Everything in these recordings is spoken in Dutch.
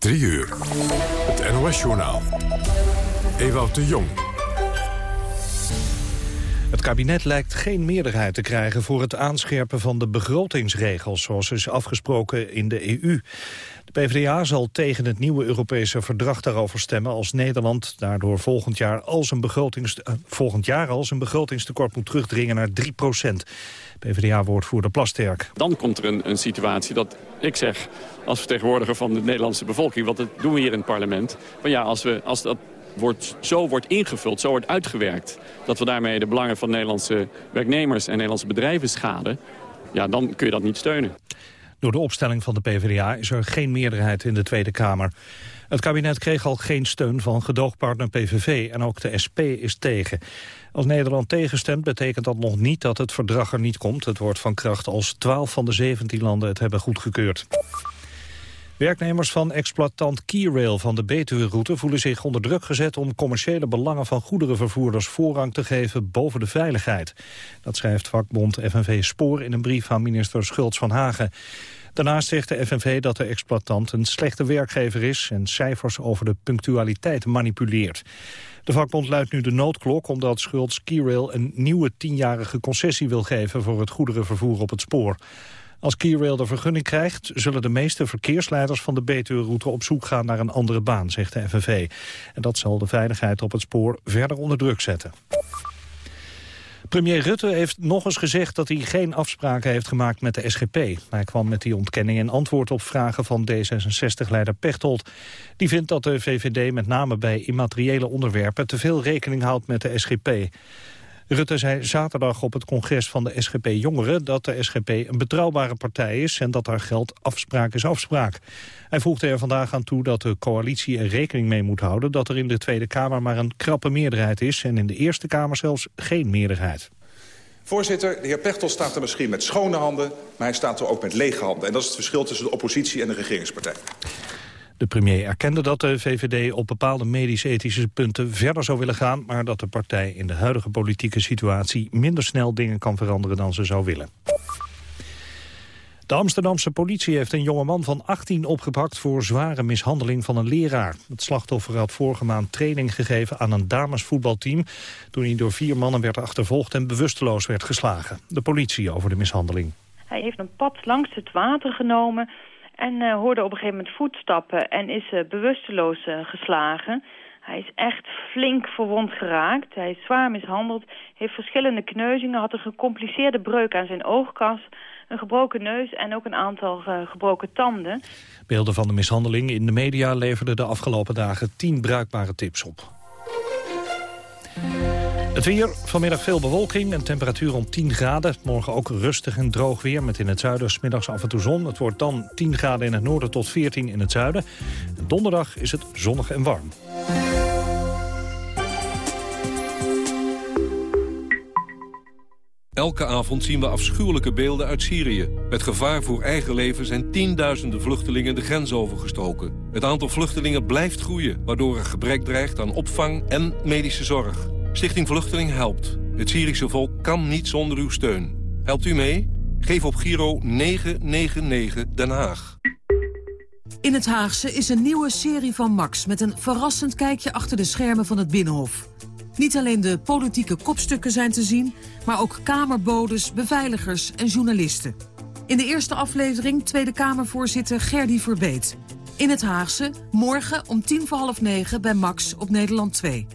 3 uur. Het NOS-journaal. Ewout de Jong. Het kabinet lijkt geen meerderheid te krijgen voor het aanscherpen van de begrotingsregels, zoals is afgesproken in de EU. PvdA zal tegen het nieuwe Europese verdrag daarover stemmen als Nederland daardoor volgend jaar, als een begrotings, uh, volgend jaar als een begrotingstekort moet terugdringen naar 3 procent. PvdA-woordvoerder Plasterk. Dan komt er een, een situatie dat ik zeg als vertegenwoordiger van de Nederlandse bevolking... dat doen we hier in het parlement. Maar ja, als, we, als dat wordt, zo wordt ingevuld, zo wordt uitgewerkt... dat we daarmee de belangen van Nederlandse werknemers en Nederlandse bedrijven schaden... ja, dan kun je dat niet steunen. Door de opstelling van de PvdA is er geen meerderheid in de Tweede Kamer. Het kabinet kreeg al geen steun van gedoogpartner PVV en ook de SP is tegen. Als Nederland tegenstemt betekent dat nog niet dat het verdrag er niet komt. Het wordt van kracht als 12 van de 17 landen het hebben goedgekeurd. Werknemers van exploitant Keyrail van de Betuwe-route voelen zich onder druk gezet om commerciële belangen van goederenvervoerders voorrang te geven boven de veiligheid. Dat schrijft vakbond FNV Spoor in een brief aan minister Schultz van Hagen. Daarnaast zegt de FNV dat de exploitant een slechte werkgever is en cijfers over de punctualiteit manipuleert. De vakbond luidt nu de noodklok omdat Schultz Keyrail een nieuwe tienjarige concessie wil geven voor het goederenvervoer op het spoor. Als Keyrail de vergunning krijgt, zullen de meeste verkeersleiders van de Betuwe-route op zoek gaan naar een andere baan, zegt de FNV. En dat zal de veiligheid op het spoor verder onder druk zetten. Premier Rutte heeft nog eens gezegd dat hij geen afspraken heeft gemaakt met de SGP. Hij kwam met die ontkenning in antwoord op vragen van D66-leider Pechtold. Die vindt dat de VVD met name bij immateriële onderwerpen te veel rekening houdt met de SGP. Rutte zei zaterdag op het congres van de SGP Jongeren... dat de SGP een betrouwbare partij is en dat daar geldt afspraak is afspraak. Hij voegde er vandaag aan toe dat de coalitie er rekening mee moet houden... dat er in de Tweede Kamer maar een krappe meerderheid is... en in de Eerste Kamer zelfs geen meerderheid. Voorzitter, de heer Pechtel staat er misschien met schone handen... maar hij staat er ook met lege handen. En dat is het verschil tussen de oppositie en de regeringspartij. De premier erkende dat de VVD op bepaalde medisch-ethische punten verder zou willen gaan... maar dat de partij in de huidige politieke situatie minder snel dingen kan veranderen dan ze zou willen. De Amsterdamse politie heeft een jongeman van 18 opgepakt voor zware mishandeling van een leraar. Het slachtoffer had vorige maand training gegeven aan een damesvoetbalteam... toen hij door vier mannen werd achtervolgd en bewusteloos werd geslagen. De politie over de mishandeling. Hij heeft een pad langs het water genomen en uh, hoorde op een gegeven moment voetstappen en is uh, bewusteloos uh, geslagen. Hij is echt flink verwond geraakt. Hij is zwaar mishandeld, heeft verschillende kneuzingen, had een gecompliceerde breuk aan zijn oogkas, een gebroken neus en ook een aantal gebroken tanden. Beelden van de mishandeling in de media leverden de afgelopen dagen tien bruikbare tips op. Het weer, vanmiddag veel bewolking en temperatuur om 10 graden. Morgen ook rustig en droog weer met in het zuiden smiddags af en toe zon. Het wordt dan 10 graden in het noorden tot 14 in het zuiden. En donderdag is het zonnig en warm. Elke avond zien we afschuwelijke beelden uit Syrië. Met gevaar voor eigen leven zijn tienduizenden vluchtelingen de grens overgestoken. Het aantal vluchtelingen blijft groeien, waardoor er gebrek dreigt aan opvang en medische zorg. Stichting Vluchteling helpt. Het Syrische volk kan niet zonder uw steun. Helpt u mee? Geef op Giro 999 Den Haag. In het Haagse is een nieuwe serie van Max... met een verrassend kijkje achter de schermen van het Binnenhof. Niet alleen de politieke kopstukken zijn te zien... maar ook kamerbodes, beveiligers en journalisten. In de eerste aflevering Tweede Kamervoorzitter Gerdy Verbeet. In het Haagse, morgen om tien voor half negen bij Max op Nederland 2.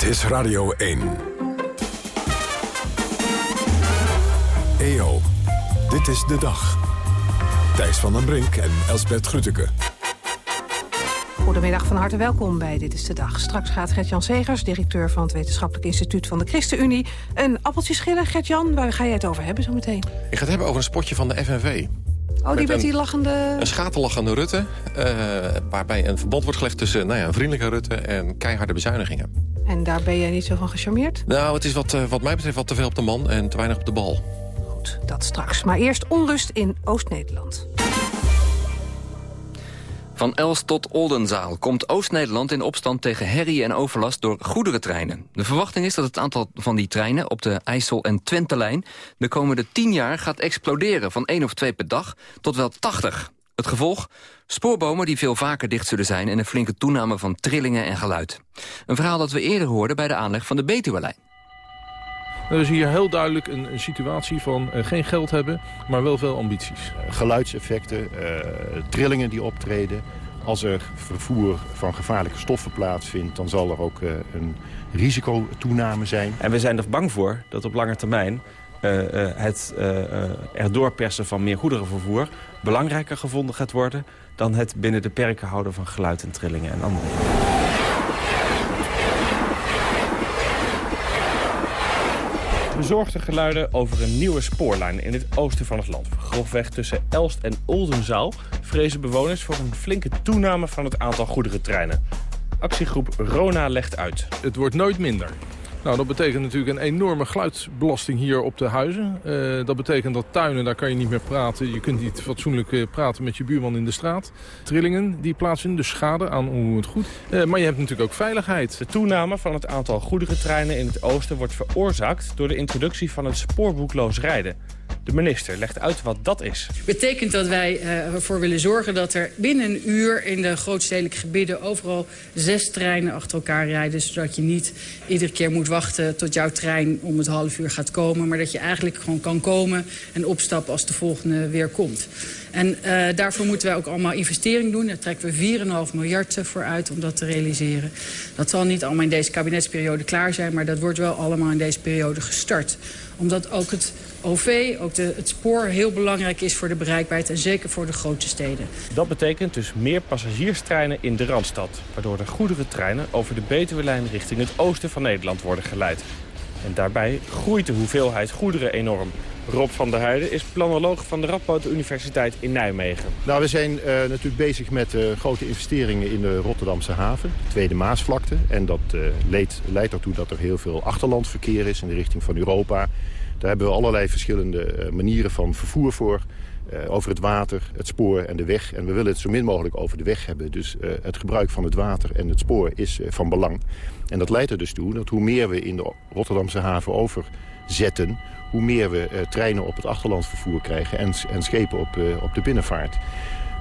Dit is Radio 1. EO, dit is de dag. Thijs van den Brink en Elsbert Grütke. Goedemiddag, van harte welkom bij Dit is de Dag. Straks gaat Gert-Jan Segers, directeur van het Wetenschappelijk Instituut van de ChristenUnie... een appeltje schillen. Gert-Jan, waar ga jij het over hebben zometeen? Ik ga het hebben over een spotje van de FNV. Oh, die met die lachende... Een schaterlachende Rutte, uh, waarbij een verbod wordt gelegd tussen nou ja, een vriendelijke Rutte en keiharde bezuinigingen. En daar ben jij niet zo van gecharmeerd? Nou, het is wat, uh, wat mij betreft wat te veel op de man en te weinig op de bal. Goed, dat straks. Maar eerst onrust in Oost-Nederland. Van Els tot Oldenzaal komt Oost-Nederland in opstand tegen herrie en overlast door goederentreinen. De verwachting is dat het aantal van die treinen op de IJssel- en Twente-lijn de komende 10 jaar gaat exploderen van 1 of 2 per dag tot wel 80. Het gevolg? Spoorbomen die veel vaker dicht zullen zijn... en een flinke toename van trillingen en geluid. Een verhaal dat we eerder hoorden bij de aanleg van de Betuwe-lijn. Er is hier heel duidelijk een, een situatie van uh, geen geld hebben, maar wel veel ambities. Geluidseffecten, uh, trillingen die optreden. Als er vervoer van gevaarlijke stoffen plaatsvindt... dan zal er ook uh, een risicotoename zijn. En we zijn er bang voor dat op lange termijn... het erdoor persen van meer goederenvervoer belangrijker gevonden gaat worden... dan het binnen de perken houden van geluid en trillingen en andere. Bezorgde geluiden over een nieuwe spoorlijn in het oosten van het land. Grofweg tussen Elst en Oldenzaal vrezen bewoners voor een flinke toename van het aantal goederentreinen. Actiegroep Rona legt uit. Het wordt nooit minder. Nou, dat betekent natuurlijk een enorme geluidsbelasting hier op de huizen. Uh, dat betekent dat tuinen, daar kan je niet meer praten. Je kunt niet fatsoenlijk uh, praten met je buurman in de straat. Trillingen die plaatsvinden, dus schade aan onroerend goed. Uh, maar je hebt natuurlijk ook veiligheid. De toename van het aantal goederentreinen in het oosten wordt veroorzaakt... door de introductie van het spoorboekloos rijden. De minister legt uit wat dat is. betekent dat wij ervoor willen zorgen dat er binnen een uur... in de grootstedelijke gebieden overal zes treinen achter elkaar rijden... zodat je niet iedere keer moet wachten tot jouw trein om het half uur gaat komen. Maar dat je eigenlijk gewoon kan komen en opstappen als de volgende weer komt. En uh, daarvoor moeten wij ook allemaal investering doen. Daar trekken we 4,5 miljard voor uit om dat te realiseren. Dat zal niet allemaal in deze kabinetsperiode klaar zijn... maar dat wordt wel allemaal in deze periode gestart. Omdat ook het OV, ook de, het spoor, heel belangrijk is voor de bereikbaarheid... en zeker voor de grote steden. Dat betekent dus meer passagierstreinen in de Randstad... waardoor de goederentreinen over de Betuwe-lijn richting het oosten van Nederland worden geleid. En daarbij groeit de hoeveelheid goederen enorm. Rob van der Heijden is planoloog van de Radboud Universiteit in Nijmegen. Nou, we zijn uh, natuurlijk bezig met uh, grote investeringen in de Rotterdamse haven, de Tweede Maasvlakte. En dat uh, leidt, leidt ertoe dat er heel veel achterlandverkeer is in de richting van Europa. Daar hebben we allerlei verschillende manieren van vervoer voor. Uh, over het water, het spoor en de weg. En we willen het zo min mogelijk over de weg hebben. Dus uh, het gebruik van het water en het spoor is van belang. En dat leidt er dus toe dat hoe meer we in de Rotterdamse haven overzetten... hoe meer we treinen op het achterlandvervoer krijgen en, en schepen op, op de binnenvaart.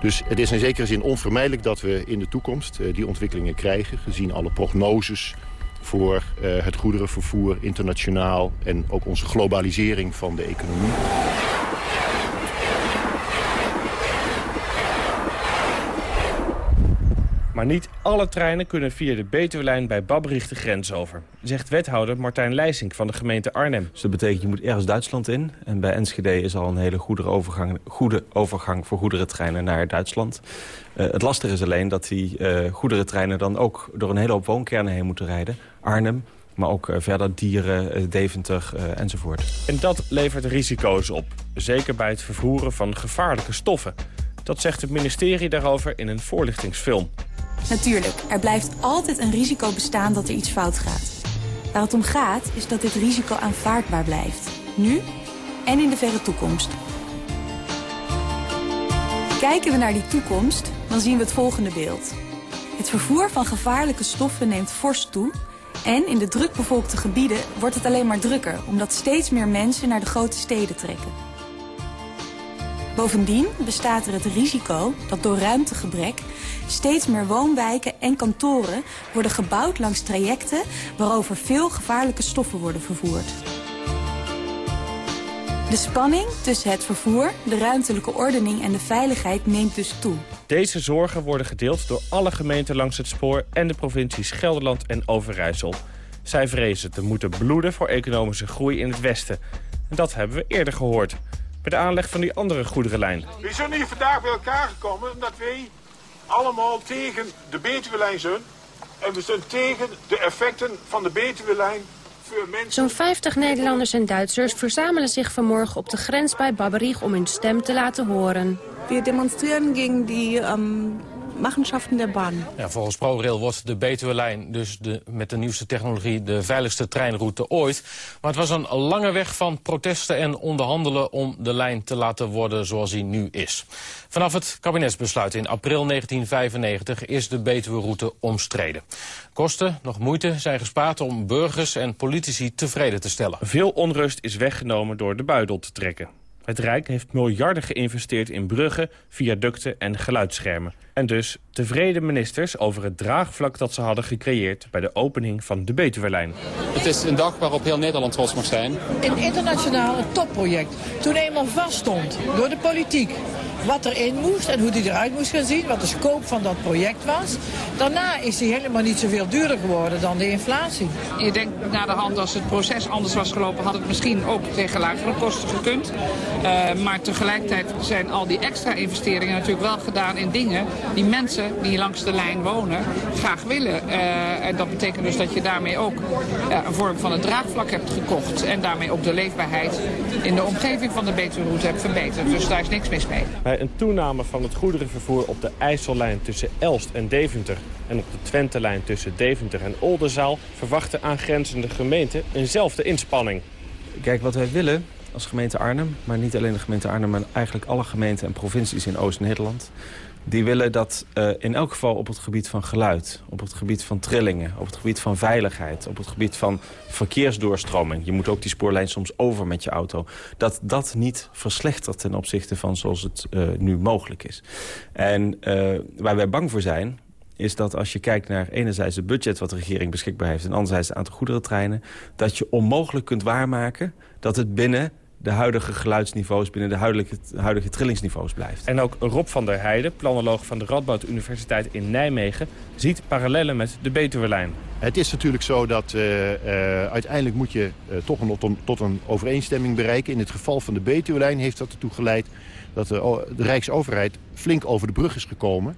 Dus het is in zekere zin onvermijdelijk dat we in de toekomst die ontwikkelingen krijgen... gezien alle prognoses voor het goederenvervoer internationaal... en ook onze globalisering van de economie. Maar niet alle treinen kunnen via de Betuwelijn bij Babberich de grens over. Zegt wethouder Martijn Leisink van de gemeente Arnhem. Dus dat betekent je moet ergens Duitsland in. En bij Enschede is al een hele goede overgang, goede overgang voor goederentreinen naar Duitsland. Uh, het lastige is alleen dat die uh, goederentreinen dan ook door een hele hoop woonkernen heen moeten rijden. Arnhem, maar ook uh, verder Dieren, Deventer enzovoort. En dat levert risico's op. Zeker bij het vervoeren van gevaarlijke stoffen. Dat zegt het ministerie daarover in een voorlichtingsfilm. Natuurlijk, er blijft altijd een risico bestaan dat er iets fout gaat. Waar het om gaat is dat dit risico aanvaardbaar blijft. Nu en in de verre toekomst. Kijken we naar die toekomst, dan zien we het volgende beeld. Het vervoer van gevaarlijke stoffen neemt fors toe... en in de drukbevolkte gebieden wordt het alleen maar drukker... omdat steeds meer mensen naar de grote steden trekken. Bovendien bestaat er het risico dat door ruimtegebrek steeds meer woonwijken en kantoren worden gebouwd langs trajecten waarover veel gevaarlijke stoffen worden vervoerd. De spanning tussen het vervoer, de ruimtelijke ordening en de veiligheid neemt dus toe. Deze zorgen worden gedeeld door alle gemeenten langs het spoor en de provincies Gelderland en Overijssel. Zij vrezen te moeten bloeden voor economische groei in het westen. En dat hebben we eerder gehoord bij de aanleg van die andere goederenlijn. We zijn hier vandaag bij elkaar gekomen omdat wij allemaal tegen de Betuwe-lijn zijn. En we zijn tegen de effecten van de Betuwe-lijn Zo'n 50 Nederlanders en Duitsers verzamelen zich vanmorgen op de grens bij Babberich om hun stem te laten horen. We demonstreren tegen die um, Machenschaften der Bahn. Ja, volgens ProRail wordt de Betuwe-lijn dus de, met de nieuwste technologie de veiligste treinroute ooit. Maar het was een lange weg van protesten en onderhandelen om de lijn te laten worden zoals hij nu is. Vanaf het kabinetsbesluit in april 1995 is de Betuwe-route omstreden. Kosten, nog moeite, zijn gespaard om burgers en politici tevreden te stellen. Veel onrust is weggenomen door de buidel te trekken. Het Rijk heeft miljarden geïnvesteerd in bruggen, viaducten en geluidsschermen. En dus tevreden ministers over het draagvlak dat ze hadden gecreëerd... bij de opening van de Betuwerlijn. Het is een dag waarop heel Nederland trots mag zijn. Een internationaal topproject. Toen eenmaal vaststond door de politiek wat erin moest en hoe die eruit moest gaan zien, wat de scope van dat project was. Daarna is die helemaal niet zoveel duurder geworden dan de inflatie. Je denkt na de hand als het proces anders was gelopen, had het misschien ook tegen lagere kosten gekund. Uh, maar tegelijkertijd zijn al die extra investeringen natuurlijk wel gedaan in dingen die mensen die langs de lijn wonen graag willen. Uh, en dat betekent dus dat je daarmee ook uh, een vorm van het draagvlak hebt gekocht. En daarmee ook de leefbaarheid in de omgeving van de Betuweroute hebt verbeterd. Dus daar is niks mis mee. Bij een toename van het goederenvervoer op de IJssellijn tussen Elst en Deventer... en op de Twentelijn tussen Deventer en Oldenzaal... verwachten aangrenzende gemeenten eenzelfde inspanning. Kijk, wat wij willen als gemeente Arnhem... maar niet alleen de gemeente Arnhem, maar eigenlijk alle gemeenten en provincies in Oost-Nederland... die willen dat uh, in elk geval op het gebied van geluid... op het gebied van trillingen, op het gebied van veiligheid... op het gebied van verkeersdoorstroming... je moet ook die spoorlijn soms over met je auto... dat dat niet verslechtert ten opzichte van zoals het uh, nu mogelijk is. En uh, waar wij bang voor zijn is dat als je kijkt naar enerzijds het budget wat de regering beschikbaar heeft... en anderzijds het aantal goederentreinen... dat je onmogelijk kunt waarmaken dat het binnen de huidige geluidsniveaus... binnen de huidige, huidige trillingsniveaus blijft. En ook Rob van der Heijden, planoloog van de Radboud Universiteit in Nijmegen... ziet parallellen met de Betuwerlijn. Het is natuurlijk zo dat uh, uh, uiteindelijk moet je uh, toch een, tot, tot, een overeenstemming bereiken. In het geval van de Betuwerlijn heeft dat ertoe geleid... dat de, de Rijksoverheid flink over de brug is gekomen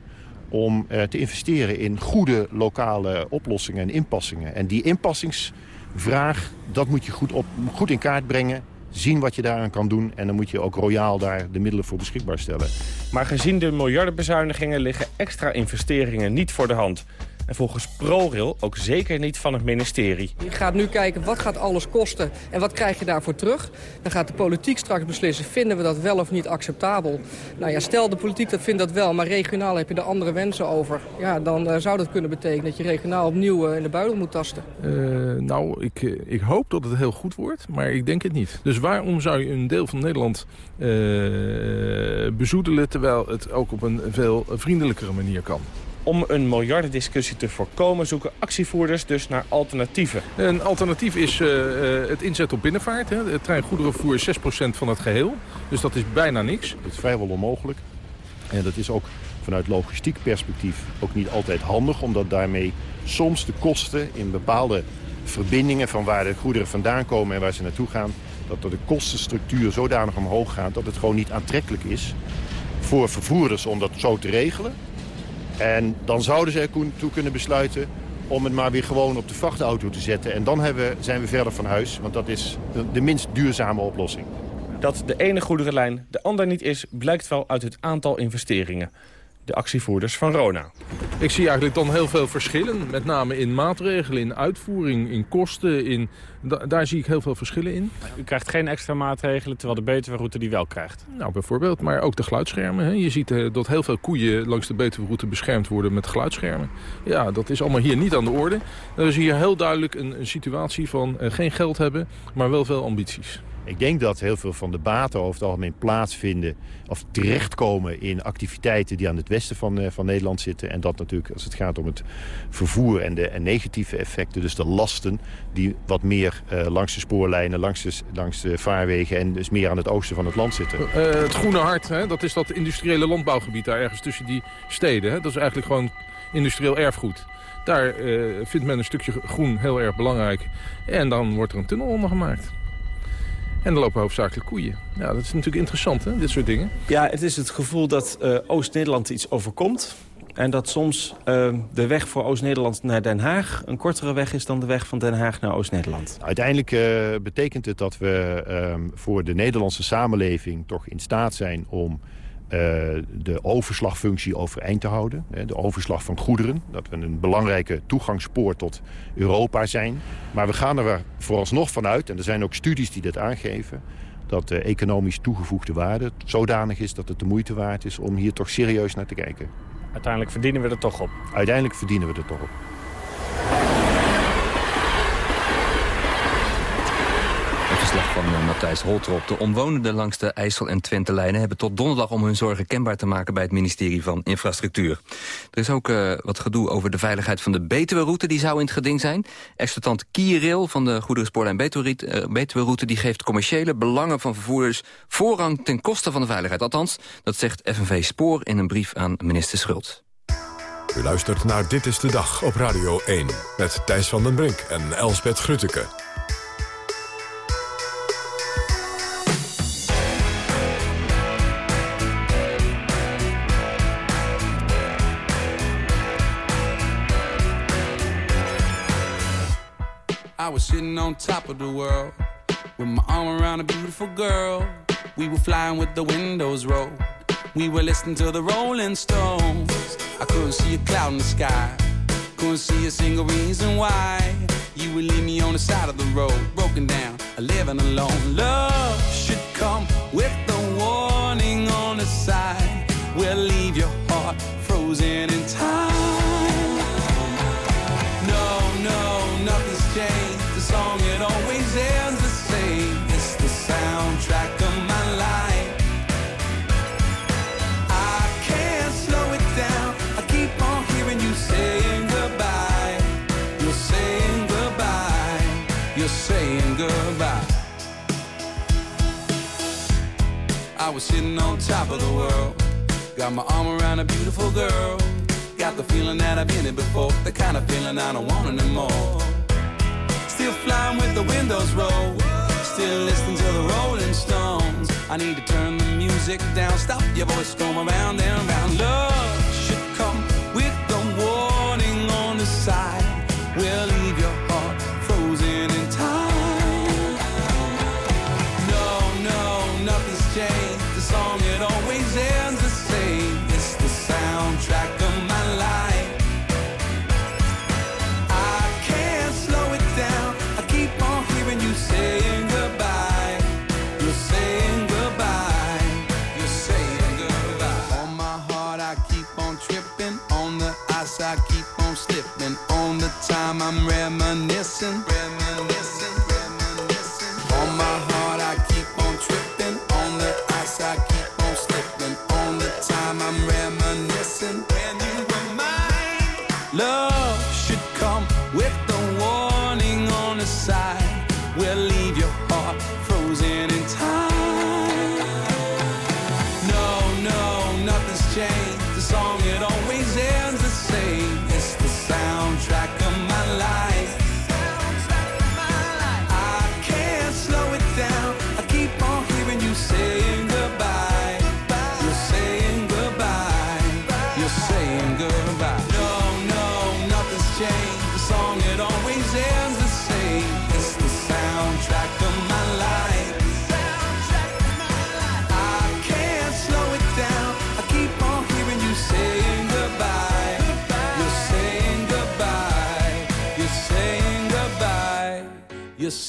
om uh, te investeren in goede lokale oplossingen en inpassingen. En die inpassingsvraag, dat moet je goed, op, goed in kaart brengen zien wat je daaraan kan doen. En dan moet je ook royaal daar de middelen voor beschikbaar stellen. Maar gezien de miljardenbezuinigingen liggen extra investeringen niet voor de hand. En volgens ProRail ook zeker niet van het ministerie. Je gaat nu kijken wat gaat alles kosten en wat krijg je daarvoor terug. Dan gaat de politiek straks beslissen, vinden we dat wel of niet acceptabel. Nou ja, stel de politiek dat vindt dat wel, maar regionaal heb je er andere wensen over. Ja, dan uh, zou dat kunnen betekenen dat je regionaal opnieuw uh, in de buidel moet tasten. Uh, nou, ik, ik hoop dat het heel goed wordt, maar ik denk het niet. Dus waarom zou je een deel van Nederland bezoedelen... terwijl het ook op een veel vriendelijkere manier kan? Om een miljardendiscussie te voorkomen zoeken actievoerders dus naar alternatieven. Een alternatief is uh, het inzet op binnenvaart. Hè. Het treingoederenvervoer is 6% van het geheel. Dus dat is bijna niks. Het is vrijwel onmogelijk. En dat is ook vanuit logistiek perspectief ook niet altijd handig. Omdat daarmee soms de kosten in bepaalde verbindingen... van waar de goederen vandaan komen en waar ze naartoe gaan... dat de kostenstructuur zodanig omhoog gaat dat het gewoon niet aantrekkelijk is... voor vervoerders om dat zo te regelen. En dan zouden ze er toe kunnen besluiten om het maar weer gewoon op de vrachtauto te zetten. En dan hebben, zijn we verder van huis, want dat is de, de minst duurzame oplossing. Dat de ene goederenlijn de ander niet is, blijkt wel uit het aantal investeringen. De actievoerders van Rona. Ik zie eigenlijk dan heel veel verschillen. Met name in maatregelen, in uitvoering, in kosten. In, da daar zie ik heel veel verschillen in. U krijgt geen extra maatregelen, terwijl de Betuweroute die wel krijgt. Nou, bijvoorbeeld. Maar ook de geluidsschermen. Hè. Je ziet uh, dat heel veel koeien langs de Betuweroute beschermd worden met geluidsschermen. Ja, dat is allemaal hier niet aan de orde. Er is hier heel duidelijk een, een situatie van uh, geen geld hebben, maar wel veel ambities. Ik denk dat heel veel van de baten over het algemeen plaatsvinden... of terechtkomen in activiteiten die aan het westen van, uh, van Nederland zitten. En dat natuurlijk als het gaat om het vervoer en de en negatieve effecten... dus de lasten die wat meer uh, langs de spoorlijnen, langs de, langs de vaarwegen... en dus meer aan het oosten van het land zitten. Uh, het Groene Hart, hè, dat is dat industriële landbouwgebied daar ergens tussen die steden. Hè? Dat is eigenlijk gewoon industrieel erfgoed. Daar vindt men een stukje groen heel erg belangrijk. En dan wordt er een tunnel onder gemaakt. En er lopen hoofdzakelijk koeien. Ja, dat is natuurlijk interessant, hè, dit soort dingen. Ja, het is het gevoel dat uh, Oost-Nederland iets overkomt. En dat soms uh, de weg voor Oost-Nederland naar Den Haag... een kortere weg is dan de weg van Den Haag naar Oost-Nederland. Uiteindelijk uh, betekent het dat we uh, voor de Nederlandse samenleving... toch in staat zijn om de overslagfunctie overeind te houden. De overslag van goederen. Dat we een belangrijke toegangspoort tot Europa zijn. Maar we gaan er vooralsnog vanuit, en er zijn ook studies die dat aangeven... dat de economisch toegevoegde waarde zodanig is dat het de moeite waard is... om hier toch serieus naar te kijken. Uiteindelijk verdienen we er toch op? Uiteindelijk verdienen we er toch op. verslag van uh, Matthijs Holtrop. De omwonenden langs de IJssel- en Twente-lijnen... hebben tot donderdag om hun zorgen kenbaar te maken... bij het ministerie van Infrastructuur. Er is ook uh, wat gedoe over de veiligheid van de Betuwe-route. Die zou in het geding zijn. Exploitant Kierrail van de Goederenspoorlijn Betuwe-route... die geeft commerciële belangen van vervoerders... voorrang ten koste van de veiligheid. Althans, dat zegt FNV Spoor in een brief aan minister Schult. U luistert naar Dit is de Dag op Radio 1... met Thijs van den Brink en Elsbeth Grutteke. Was sitting on top of the world with my arm around a beautiful girl. We were flying with the windows rolled. We were listening to the Rolling Stones. I couldn't see a cloud in the sky. Couldn't see a single reason why you would leave me on the side of the road, broken down, living alone. Love should come with the warning on the side. We'll leave your heart frozen in time. I was sitting on top of the world. Got my arm around a beautiful girl. Got the feeling that I've been it before. The kind of feeling I don't want anymore. Still flying with the windows rolled. Still listening to the Rolling Stones. I need to turn the music down. Stop your voice going around and round. Love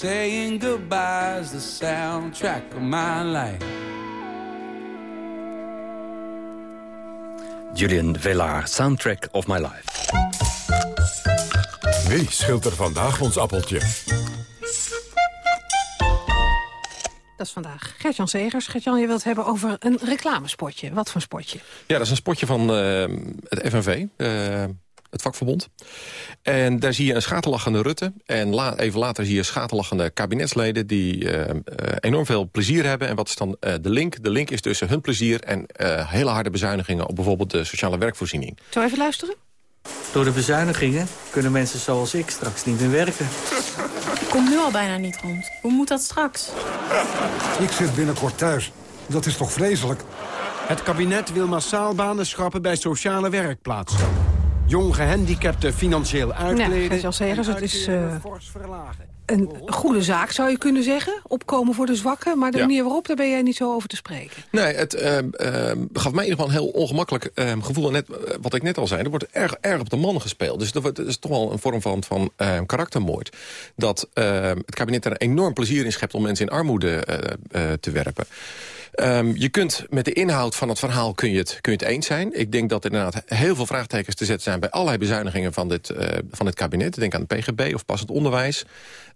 saying goodbye is the soundtrack of my life. Julian Velaar, Soundtrack of My Life. Wie schilt er vandaag ons appeltje? Dat is vandaag Gert-Jan Segers. Gert-Jan, je wilt het hebben over een reclamespotje. Wat voor spotje? Ja, dat is een spotje van uh, het FNV, uh, het vakverbond. En daar zie je een schaterlachende Rutte. En la even later zie je schaterlachende kabinetsleden... die uh, enorm veel plezier hebben. En wat is dan de link? De link is tussen hun plezier en hele harde bezuinigingen... op bijvoorbeeld de sociale werkvoorziening. Zullen we even luisteren? Door de bezuinigingen kunnen mensen zoals ik straks niet meer werken. Ik kom nu al bijna niet rond. Hoe moet dat straks? Ik zit binnenkort thuis. Dat is toch vreselijk? Het kabinet wil massaal banen schrappen bij sociale werkplaatsen. Jong gehandicapten financieel uitkleden... Ja, Segers, het is uh, een goede zaak, zou je kunnen zeggen. Opkomen voor de zwakken. Maar de Ja. manier waarop, daar ben jij niet zo over te spreken. Nee, het eh, eh, gaf mij in ieder geval een heel ongemakkelijk eh, gevoel. Net, eh, wat ik net al zei, er wordt erg, erg op de man gespeeld. Dus dat is toch wel een vorm van, van eh, karaktermoord. Dat eh, het kabinet er enorm plezier in schept om mensen in armoede eh, eh, te werpen. Ehm, je kunt met de inhoud van het verhaal kun je, het, kun je het eens zijn. Ik denk dat er inderdaad heel veel vraagtekens te zetten zijn... bij allerlei bezuinigingen van dit, eh, van dit kabinet. Denk aan het PGB of passend onderwijs.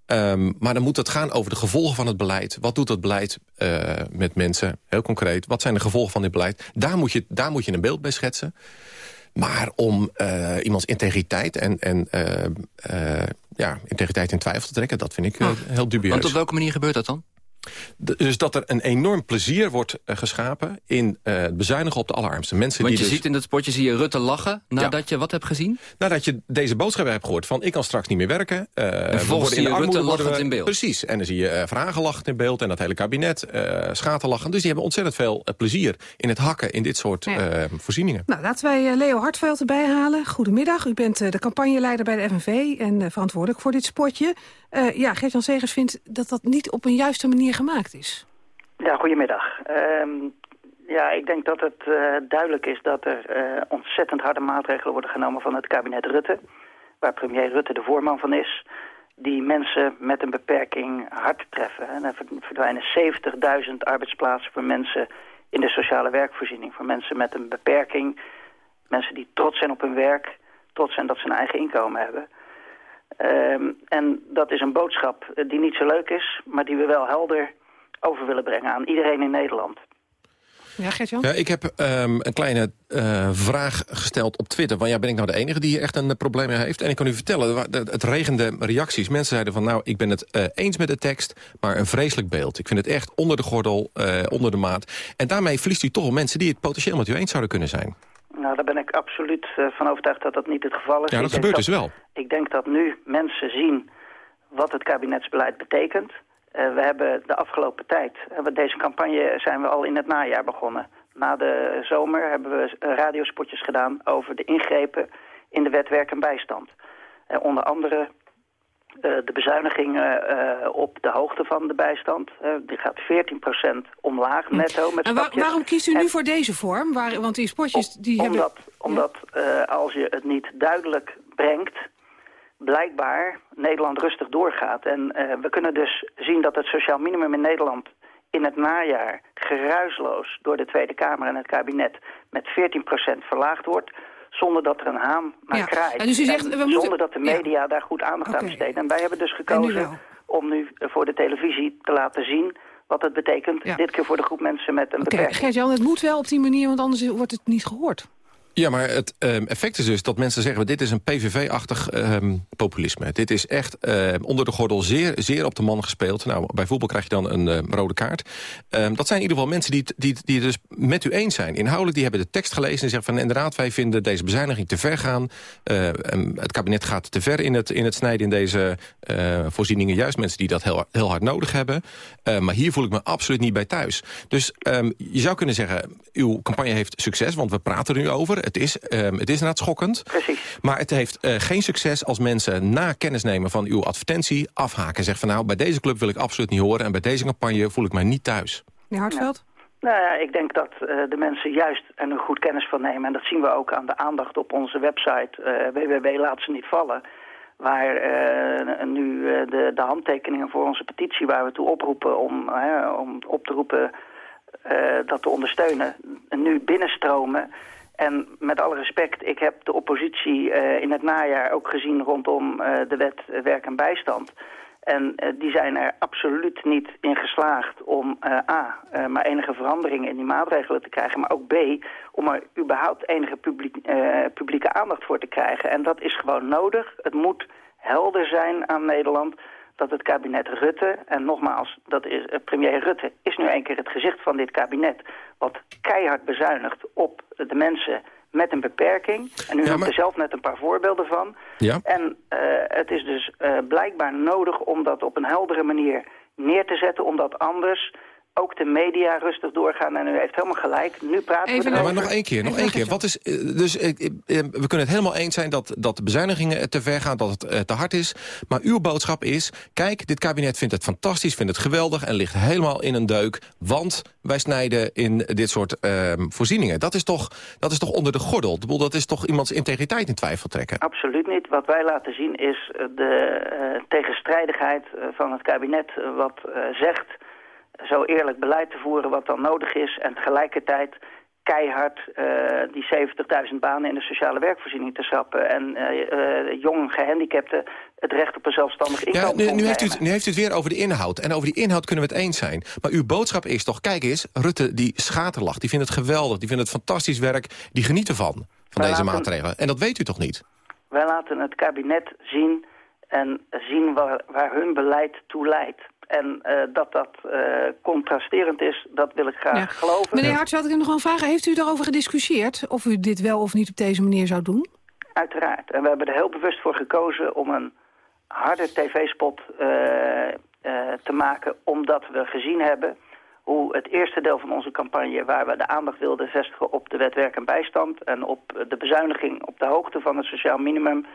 Ehm, maar dan moet het gaan over de gevolgen van het beleid. Wat doet dat beleid eh, met mensen? Heel concreet, wat zijn de gevolgen van dit beleid? Daar moet je, daar moet je een beeld bij schetsen. Maar om eh, iemands integriteit en, en ja, integriteit in twijfel te trekken... dat vind ik heel dubieus. Want op welke manier gebeurt dat dan? Dus dat er een enorm plezier wordt eh, geschapen... in eh, het bezuinigen op de allerarmste mensen. Want die je dus, ziet in het spotje zie je Rutte lachen nadat je wat hebt gezien? Nadat je deze boodschap hebt gehoord van... ik kan straks niet meer werken. eh, we vervolgens worden zie je de armoede Rutte worden lachend we- in beeld. Precies. En dan zie je uh, vragen lachend in beeld... en dat hele kabinet, eh schaterlachen. Dus die hebben ontzettend veel plezier in het hakken... in dit soort Ja. voorzieningen. Nou, laten wij Leo Hartveld erbij halen. Goedemiddag, u bent de campagneleider bij de FNV en verantwoordelijk voor dit spotje. Eh, ja, Gert-Jan Segers vindt dat dat niet op een juiste manier gemaakt is. Ja, goedemiddag. Ehm, ja, ik denk dat het eh, duidelijk is dat er eh, ontzettend harde maatregelen worden genomen van het kabinet Rutte. Waar premier Rutte de voorman van is. Die mensen met een beperking hard treffen. En er ver- verdwijnen 70.000 arbeidsplaatsen voor mensen in de sociale werkvoorziening. Voor mensen met een beperking. Mensen die trots zijn op hun werk. Trots zijn dat ze een eigen inkomen hebben. Ehm, en dat is een boodschap eh, die niet zo leuk is, maar die we wel helder over willen brengen aan iedereen in Nederland. Ja, Gert-Jan? Ja, ik heb ehm, een kleine eh, vraag gesteld op Twitter. Van, ja, ben ik nou de enige die hier echt een eh, probleem mee heeft? En ik kan u vertellen, het regende reacties. Mensen zeiden van, nou, ik ben het eh, eens met de tekst... maar een vreselijk beeld. Ik vind het echt onder de gordel, eh, onder de maat. En daarmee verliest u toch wel mensen die het potentieel met u eens zouden kunnen zijn. Nou, daar ben ik absoluut eh, van overtuigd dat dat niet het geval is. Ja, dat Ik gebeurt dus wel. Ik denk dat nu mensen zien wat het kabinetsbeleid betekent. Eh, we hebben de afgelopen tijd, met deze campagne zijn we al in het najaar begonnen. Na de zomer hebben we radiospotjes gedaan over de ingrepen in de wet werk en bijstand. Onder andere de bezuinigingen eh, op de hoogte van de bijstand. Eh, die gaat 14% omlaag netto met En wa- stapjes. waarom kiest u nu En- voor deze vorm? Waar, want die spotjes die hebben... omdat omdat eh, als je het niet duidelijk brengt, blijkbaar Nederland rustig doorgaat. En eh, we kunnen dus zien dat het sociaal minimum in Nederland in het najaar geruisloos door de Tweede Kamer en het kabinet met 14% verlaagd wordt. Zonder dat er een haan naar Ja. kraait. En dus u zegt, we moeten- Zonder dat de media daar goed aandacht aan besteden. En wij hebben dus gekozen om nu voor de televisie te laten zien wat het betekent. Dit keer voor de groep mensen met een beperking. Gert-Jan, het moet wel op die manier, want anders wordt het niet gehoord. Ja, maar het ehm, effect is dus dat mensen zeggen... dit is een PVV-achtig ehm, populisme. Dit is echt ehm, onder de gordel zeer, zeer op de man gespeeld. Nou, bij voetbal krijg je dan een rode kaart. Dat zijn in ieder geval mensen die, die, die dus met u eens zijn. Inhoudelijk, die hebben de tekst gelezen en zeggen van... inderdaad, wij vinden deze bezuiniging te ver gaan. Het kabinet gaat te ver in het, in het snijden in deze eh, voorzieningen. Juist mensen die dat heel, heel hard nodig hebben. Maar hier voel ik me absoluut niet bij thuis. Dus je zou kunnen zeggen, uw campagne heeft succes... want we praten er nu over. Het is, ehm, het is inderdaad schokkend. Precies. Maar het heeft eh, geen succes als mensen na kennis nemen van uw advertentie... afhaken en zeggen van nou, bij deze club wil ik absoluut niet horen... en bij deze campagne voel ik mij niet thuis. Meneer Hartveld? Nou ja, ik denk dat eh, de mensen juist er nu goed kennis van nemen. En dat zien we ook aan de aandacht op onze website eh www Laat ze niet vallen. Waar eh, nu eh, de, de handtekeningen voor onze petitie waar we toe oproepen om, om op te roepen eh, dat te ondersteunen, nu binnenstromen. En met alle respect, ik heb de oppositie eh, in het najaar ook gezien rondom eh, de wet werk en bijstand. En eh, die zijn er absoluut niet in geslaagd om A, maar enige veranderingen in die maatregelen te krijgen, maar ook B, om er überhaupt enige publiek, publieke aandacht voor te krijgen. En dat is gewoon nodig. Het moet helder zijn aan Nederland dat het kabinet Rutte, en nogmaals, dat is, eh, premier Rutte is nu een keer het gezicht van dit kabinet, wat keihard bezuinigt op de mensen met een beperking. En u Ja, noemt maar- er zelf net een paar voorbeelden van. Ja. En eh, het is dus eh, blijkbaar nodig om dat op een heldere manier neer te zetten, omdat anders ook de media rustig doorgaan. En u heeft helemaal gelijk. Nu praten Even we maar nog één keer, nog één keer. Wat is, eh, dus, eh, eh, we kunnen het helemaal eens zijn dat, dat de bezuinigingen te ver gaan, dat het eh, te hard is. Maar uw boodschap is, kijk, dit kabinet vindt het fantastisch, vindt het geweldig... en ligt helemaal in een deuk, want wij snijden in dit soort ehm, voorzieningen. Dat is, toch, dat is toch onder de gordel? Ik bedoel, Dat is toch iemands integriteit in twijfel trekken? Absoluut niet. Wat wij laten zien is de eh, tegenstrijdigheid van het kabinet... wat eh, zegt zo eerlijk beleid te voeren wat dan nodig is... en tegelijkertijd keihard eh, die 70.000 banen in de sociale werkvoorziening te schrappen... en eh eh jong gehandicapten het recht op een zelfstandig Ja, inkomen nu, te nu, heeft u het, nu heeft u het weer over de inhoud. En over die inhoud kunnen we het eens zijn. Maar uw boodschap is toch, kijk eens, Rutte die schaterlacht. Die vindt het geweldig, die vindt het fantastisch werk. Die geniet ervan, van Wij deze laten- maatregelen. En dat weet u toch niet? Wij laten het kabinet zien en zien waar, waar hun beleid toe leidt. En eh, dat dat eh, contrasterend is, dat wil ik graag Ja. geloven. Meneer Hartz, had ik hem nog wel vragen. Heeft u daarover gediscussieerd of u dit wel of niet op deze manier zou doen? Uiteraard. En we hebben er heel bewust voor gekozen om een harde tv-spot eh, te maken... omdat we gezien hebben hoe het eerste deel van onze campagne... waar we de aandacht wilden vestigen op de wet werk en bijstand... en op de bezuiniging op de hoogte van het sociaal minimum...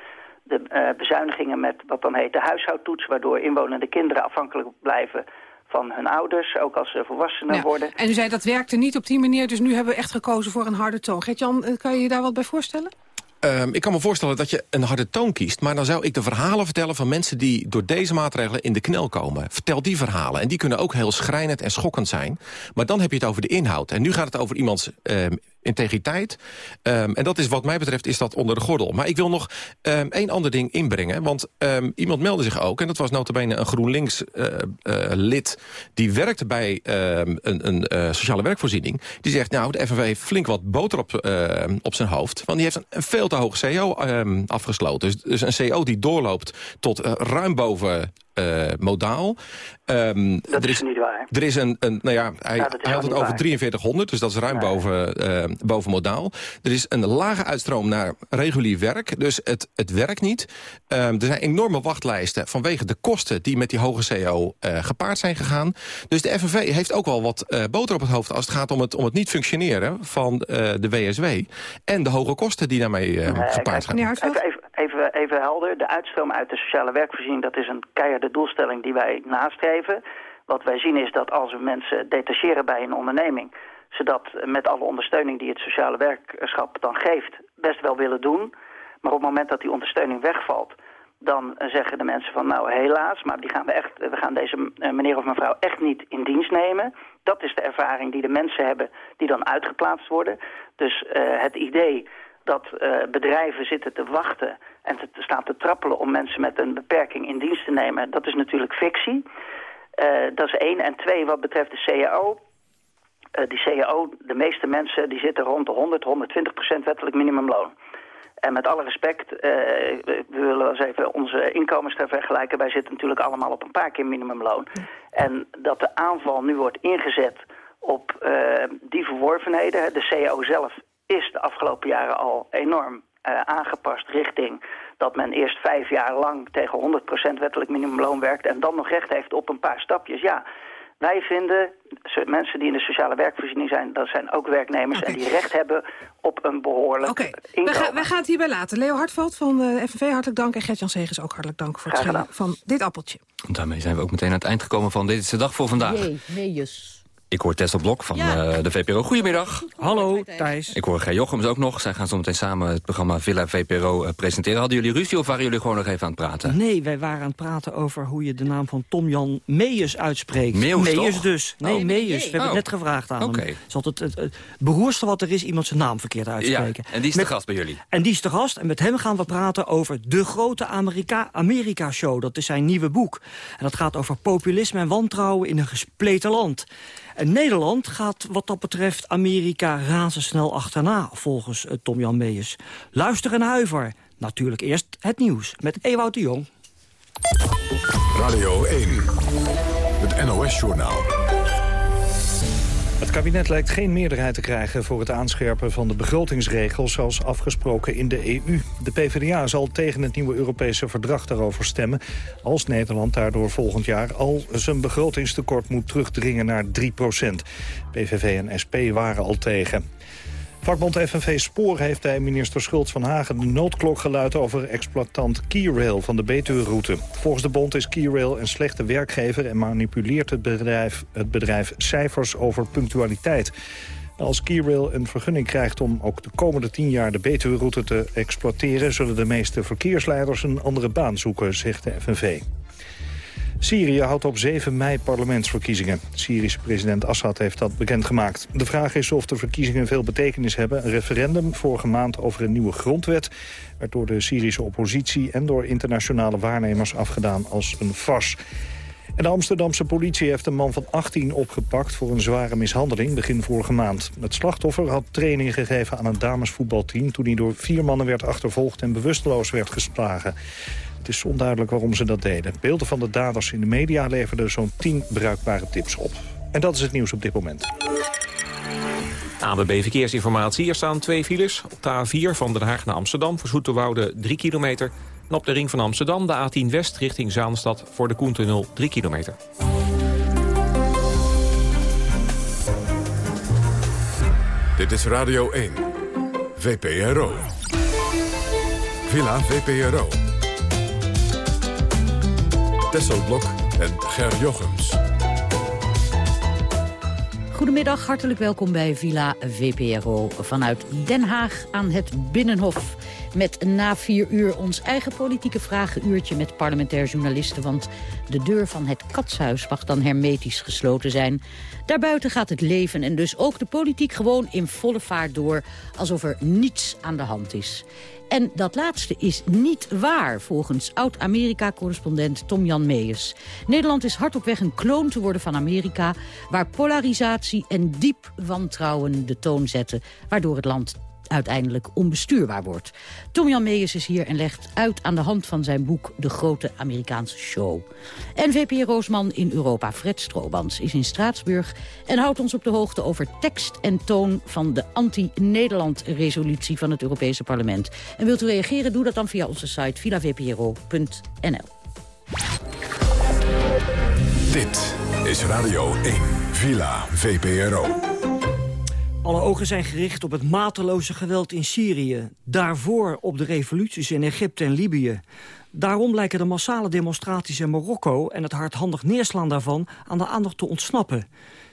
de eh, bezuinigingen met wat dan heet de huishoudtoets... waardoor inwonende kinderen afhankelijk blijven van hun ouders... ook als ze volwassenen Ja. worden. En u zei dat werkte niet op die manier, dus nu hebben we echt gekozen voor een harde toon. Gert-Jan, eh, kan je je daar wat bij voorstellen? Ehm, ik kan me voorstellen dat je een harde toon kiest. Maar dan zou ik de verhalen vertellen van mensen die door deze maatregelen in de knel komen. Vertel die verhalen. En die kunnen ook heel schrijnend en schokkend zijn. Maar dan heb je het over de inhoud. En nu gaat het over iemands ehm, integriteit. Ehm, en dat is wat mij betreft is dat onder de gordel. Maar ik wil nog ehm, één ander ding inbrengen. Want ehm, iemand meldde zich ook. En dat was notabene een GroenLinks eh, eh. Die werkte bij een, een eh, sociale werkvoorziening. Die zegt, nou, de FNV heeft flink wat boter op, op zijn hoofd. Want die heeft een, veel te hoog CO ehm, afgesloten. Dus, dus een CO die doorloopt tot ruim boven eh, modaal. Ehm, Dat er is niet waar. Er is een, een nou ja, hij, Ja, hij had het over niet waar. 4300, dus dat is ruim boven, eh, boven modaal. Er is een lage uitstroom naar regulier werk, dus het, het werkt niet. Ehm, er zijn enorme wachtlijsten vanwege de kosten die met die hoge CO eh, gepaard zijn gegaan. Dus de FNV heeft ook wel wat eh, boter op het hoofd als het gaat om het, om het niet functioneren van eh, de WSW. En de hoge kosten die daarmee eh, Nee, gepaard kijk, gaan. Even, even, even, even helder. De uitstroom uit de sociale werkvoorziening... dat is een keiharde doelstelling die wij nastreven. Wat wij zien is dat als we mensen detacheren bij een onderneming... ze dat met alle ondersteuning die het sociale werkschap dan geeft... best wel willen doen. Maar op het moment dat die ondersteuning wegvalt... dan zeggen de mensen van nou helaas... maar die gaan we, echt, we gaan deze eh, meneer of mevrouw echt niet in dienst nemen. Dat is de ervaring die de mensen hebben die dan uitgeplaatst worden. Dus eh, het idee dat eh, bedrijven zitten te wachten en te, te staan te trappelen om mensen met een beperking in dienst te nemen, dat is natuurlijk fictie. Eh, dat is één. En twee, wat betreft de CAO. eh, die CAO, de meeste mensen die zitten rond de 100, 120 procent wettelijk minimumloon. En met alle respect, eh, we willen eens even onze inkomens ter vergelijken. Wij zitten natuurlijk allemaal op een paar keer minimumloon. En dat de aanval nu wordt ingezet op die verworvenheden. De CAO zelf is de afgelopen jaren al enorm eh, aangepast richting dat men eerst vijf jaar lang tegen 100% wettelijk minimumloon werkt... en dan nog recht heeft op een paar stapjes. Ja, wij vinden, mensen die in de sociale werkvoorziening zijn... dat zijn ook werknemers en die recht hebben op een behoorlijk Wij, inkomen. gaan, wij gaan het hierbij laten. Leo Hartveld van de FNV, hartelijk dank. En Gert-Jan Segers ook hartelijk dank voor het schillen van dit appeltje. Daarmee zijn we ook meteen aan het eind gekomen van Dit is de Dag voor vandaag. Jee, meejes. Ik hoor Tessel Blok van eh, de VPRO. Goedemiddag. Hallo, Thijs. Ik hoor Gij Jochems ook nog. Zij gaan zo meteen samen het programma Villa VPRO eh, presenteren. Hadden jullie ruzie of waren jullie gewoon nog even aan het praten? Nee, wij waren aan het praten over hoe je de naam van Tom-Jan Meijers uitspreekt. Meeuws, Meijers dus. Nee, Oh. Meijers. We hebben Oh. het net gevraagd aan hem. Het is altijd het, het beroerste wat er is, iemand zijn naam verkeerd uitspreken. Ja, en die is Met- de gast bij jullie. En die is de gast. En met hem gaan we praten over de grote Amerika- Amerika-show. Dat is zijn nieuwe boek. En dat gaat over populisme en wantrouwen in een gespleten land. En Nederland gaat wat dat betreft Amerika razendsnel achterna... volgens eh, Tom-Jan Meijers. Luister en huiver. Natuurlijk eerst het nieuws met Ewout de Jong. Radio 1, het NOS-journaal. Het kabinet lijkt geen meerderheid te krijgen voor het aanscherpen van de begrotingsregels zoals afgesproken in de EU. De PvdA zal tegen het nieuwe Europese verdrag daarover stemmen als Nederland daardoor volgend jaar al zijn begrotingstekort moet terugdringen naar 3% PVV en SP waren al tegen. Vakbond FNV Spoor heeft bij minister Schultz van Hagen de noodklok geluid over exploitant Keyrail van de Betuwe-route. Volgens de bond is Keyrail een slechte werkgever en manipuleert het bedrijf, het bedrijf cijfers over punctualiteit. Als Keyrail een vergunning krijgt om ook de komende tien jaar de Betuwe-route te exploiteren... zullen de meeste verkeersleiders een andere baan zoeken, zegt de FNV. Syrië houdt op 7 mei parlementsverkiezingen. Syrische president Assad heeft dat bekendgemaakt. De vraag is of de verkiezingen veel betekenis hebben. Een referendum vorige maand over een nieuwe grondwet... werd door de Syrische oppositie en door internationale waarnemers afgedaan als een fars. En de Amsterdamse politie heeft een man van 18 opgepakt voor een zware mishandeling begin vorige maand. Het slachtoffer had training gegeven aan een damesvoetbalteam toen hij door vier mannen werd achtervolgd en bewusteloos werd geslagen. Het is onduidelijk waarom ze dat deden. Beelden van de daders in de media leverden zo'n 10 bruikbare tips op. En dat is het nieuws op dit moment. ABB Verkeersinformatie. Er staan twee files. Op de A4 van Den Haag naar Amsterdam voor Zoeterwoude 3 kilometer. En op de ring van Amsterdam de A10 West richting Zaanstad voor de Koentunnel 3 kilometer. Dit is Radio 1. VPRO. Villa VPRO. Tesselblok en Ger Jochems. Goedemiddag, hartelijk welkom bij Villa VPRO vanuit Den Haag aan het Binnenhof. Met na vier uur ons eigen politieke vragenuurtje met parlementair journalisten. Want de deur van het katshuis mag dan hermetisch gesloten zijn. Daarbuiten gaat het leven en dus ook de politiek gewoon in volle vaart door. Alsof er niets aan de hand is. En dat laatste is niet waar, volgens oud-Amerika-correspondent Tom-Jan Meijers. Nederland is hard op weg een kloon te worden van Amerika... waar polarisatie en diep wantrouwen de toon zetten... waardoor het land uiteindelijk onbestuurbaar wordt. Tom-Jan Meijers is hier en legt uit aan de hand van zijn boek De Grote Amerikaanse Show. En VPRO's-man in Europa, Fred Stroobans, is in Straatsburg... en houdt ons op de hoogte over tekst en toon van de anti-Nederland-resolutie van het Europese parlement. En wilt u reageren, doe dat dan via onze site villavpro.nl. Dit is Radio 1, Villa VPRO. Alle ogen zijn gericht op het mateloze geweld in Syrië. Daarvoor op de revoluties in Egypte en Libië. Daarom lijken de massale demonstraties in Marokko... en het hardhandig neerslaan daarvan aan de aandacht te ontsnappen.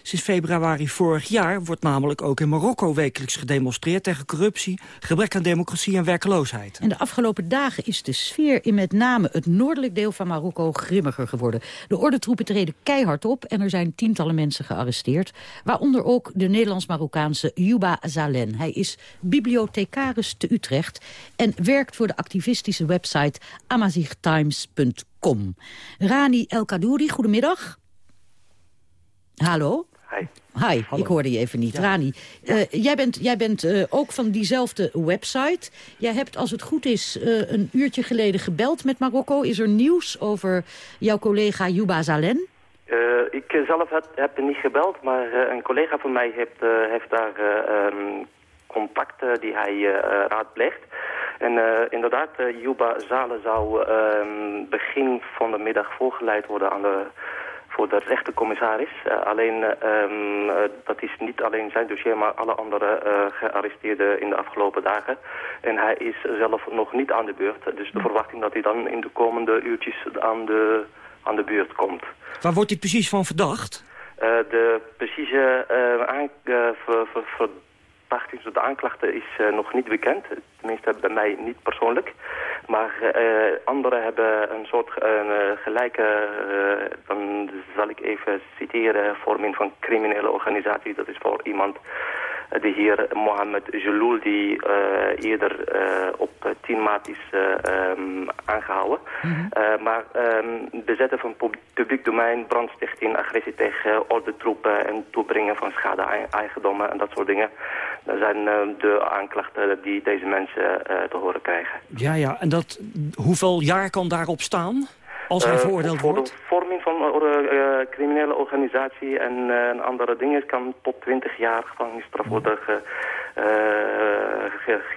Sinds februari vorig jaar wordt namelijk ook in Marokko wekelijks gedemonstreerd tegen corruptie, gebrek aan democratie en werkloosheid. En de afgelopen dagen is de sfeer in met name het noordelijk deel van Marokko grimmiger geworden. De ordentroepen treden keihard op en er zijn tientallen mensen gearresteerd. Waaronder ook de Nederlands-Marokkaanse Yuba Zalen. Hij is bibliothecaris te Utrecht en werkt voor de activistische website amazigtimes.com. Rani El Kadouri, goedemiddag. Hallo? Hi. Hi, ik hoorde je even niet. Rani, uh, jij bent, jij bent uh, ook van diezelfde website. Jij hebt, als het goed is, uh, een uurtje geleden gebeld met Marokko. Is er nieuws over jouw collega Yuba Zalen? ik zelf heb, heb niet gebeld, maar een collega van mij heeft, heeft daar um, contacten die hij raadpleegt. En inderdaad, Yuba Zalen zou ehm, begin van de middag voorgeleid worden aan de voor de rechtercommissaris. Uh, alleen, um, uh, dat is niet alleen zijn dossier, maar alle andere uh, gearresteerden in de afgelopen dagen. En hij is zelf nog niet aan de beurt. Dus de verwachting dat hij dan in de komende uurtjes aan de, aan de beurt komt. Waar wordt hij precies van verdacht? de precieze aan, verdachtings- de aanklachten is uh, nog niet bekend. Tenminste bij mij niet persoonlijk. Maar uh, anderen hebben een soort uh, gelijke, dan zal ik even citeren, vorming van criminele organisatie. Dat is voor iemand de heer Mohamed Jeloul die eerder op 10 maart is um, aangehouden. Mm -hmm. maar um, bezetten van publiek domein, brandstichting, agressie tegen ordentroepen en toebrengen van schade aan eigendommen en dat soort dingen. Dat zijn de aanklachten die deze mensen te horen krijgen. Ja, ja. En dat, hoeveel jaar kan daarop staan? Als hij Eh, veroordeeld voor wordt? de vorming van een criminele organisatie en andere dingen kan tot 20 jaar gevangenisstraf worden ge,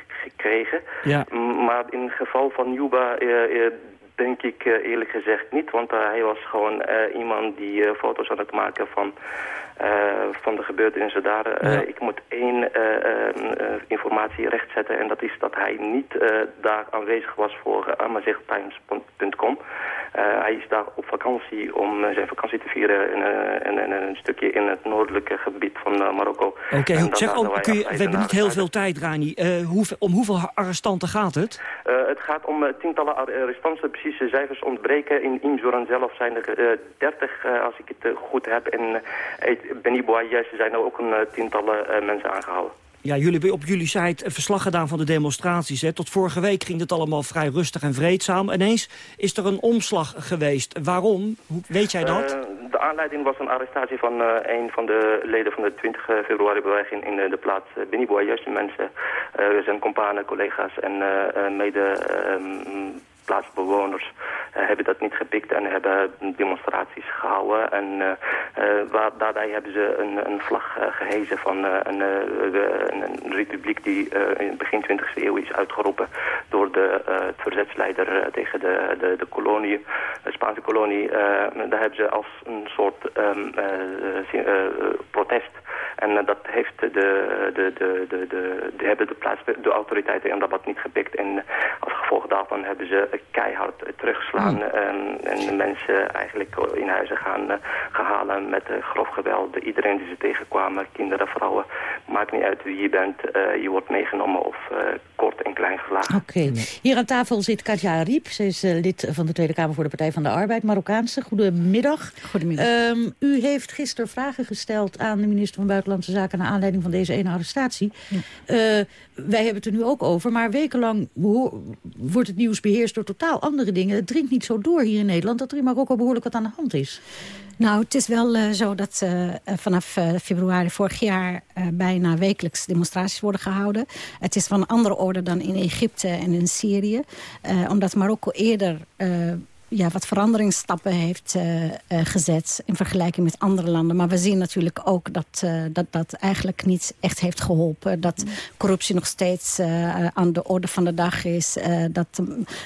gekregen. Ja. Maar in het geval van Juba denk ik eerlijk gezegd niet, want hij was gewoon iemand die foto's aan het maken van van de gebeurtenissen daar. Ja. Ik moet één informatie rechtzetten en dat is dat hij niet daar aanwezig was voor amazigtimes.com. hij is daar op vakantie om zijn vakantie te vieren in, in, in, een stukje in het noordelijke gebied van Marokko. Oké, okay, zeg, oh, kun je, we hebben niet heel veel tijd, Rani. Hoeveel, om hoeveel arrestanten gaat het? het gaat om tientallen arrestanten. Precieze cijfers ontbreken. In Imzoran zelf zijn er 30, als ik het goed heb. En Beni Bouaïs zijn er ook een tientallen mensen aangehouden. Ja, jullie hebben op jullie site een verslag gedaan van de demonstraties. Hè? Tot vorige week ging het allemaal vrij rustig en vreedzaam. Ineens is er een omslag geweest. Waarom? Hoe, weet jij dat? Uh, de aanleiding was een arrestatie van uh, een van de leden van de 20 februari-beweging in de plaats uh, Beni Bouaïs. mensen, zijn companen, collega's en mede plaatsbewoners uh, hebben dat niet gepikt en hebben demonstraties gehouden. En uh, waar, daarbij hebben ze een, een vlag gehezen van een, republiek die in begin 20e eeuw is uitgeroepen door de verzetsleider tegen de, de, de kolonie, de Spaanse kolonie. daar hebben ze als een soort um, protest en dat heeft de, de, de, de, de, hebben de, plaats, de autoriteiten in Rabat niet gepikt. En als daarvan hebben ze keihard teruggeslaan. Hmm. En, en de mensen eigenlijk in huizen gaan uh, gehalen met uh, grof geweld. Iedereen die ze tegenkwamen, kinderen, vrouwen. Maakt niet uit wie je bent. Uh, je wordt meegenomen of kort en klein geslagen. Oké. Okay. Hier aan tafel zit Katja Ariep. Ze is lid van de Tweede Kamer voor de Partij van de Arbeid. Marokkaanse. Goedemiddag. Goedemiddag. Um, u heeft gisteren vragen gesteld aan de minister van Buitenlandse Zaken... naar aanleiding van deze ene arrestatie. Ja. wij hebben het er nu ook over. Maar wekenlang wordt het nieuws beheerst door totaal andere dingen. Het dringt niet zo door hier in Nederland... dat er in Marokko behoorlijk wat aan de hand is. Nou, het is wel uh, zo dat uh, vanaf uh, februari vorig jaar... bijna wekelijks demonstraties worden gehouden. Het is van andere orde dan in Egypte en in Syrië. omdat Marokko eerder ja, wat veranderingsstappen heeft uh, uh, gezet in vergelijking met andere landen. Maar we zien natuurlijk ook dat uh, dat, dat eigenlijk niet echt heeft geholpen. Dat corruptie nog steeds aan de orde van de dag is. dat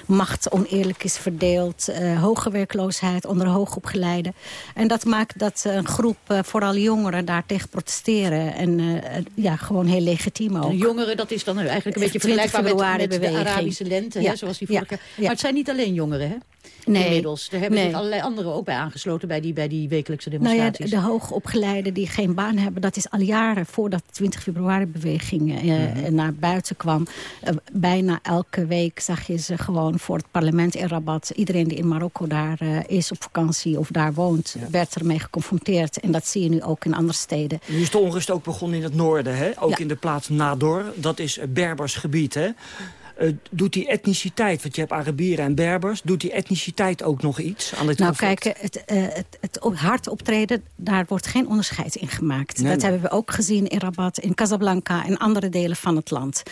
macht oneerlijk is verdeeld. hoge werkloosheid onder hoogopgeleiden. En dat maakt dat een groep, vooral jongeren, daar tegen protesteren. En ja, gewoon heel legitiem ook. De jongeren, dat is dan eigenlijk een beetje vergelijkbaar met, met de Arabische lente, ja. hè, zoals die vorige ja. Maar het zijn niet alleen jongeren, hè? Nee, inmiddels. Er hebben nee. zich allerlei anderen ook bij aangesloten... bij die, bij die wekelijkse demonstraties. Nou ja, de, de hoogopgeleiden die geen baan hebben... dat is al jaren voordat de 20 februari-beweging uh, mm -hmm. naar buiten kwam. Uh, bijna elke week zag je ze gewoon voor het parlement in Rabat. Iedereen die in Marokko daar uh, is op vakantie of daar woont... Ja. werd ermee geconfronteerd. En dat zie je nu ook in andere steden. Nu is de onrust ook begonnen in het noorden, hè? Ook ja. in de plaats Nador. Dat is Berbers gebied, hè? Uh, doet die etniciteit, want je hebt Arabieren en Berbers... doet die etniciteit ook nog iets aan dit Nou conflict? kijk, het, uh, het, het hard optreden, daar wordt geen onderscheid in gemaakt. Nee, dat nee. hebben we ook gezien in Rabat, in Casablanca... en andere delen van het land.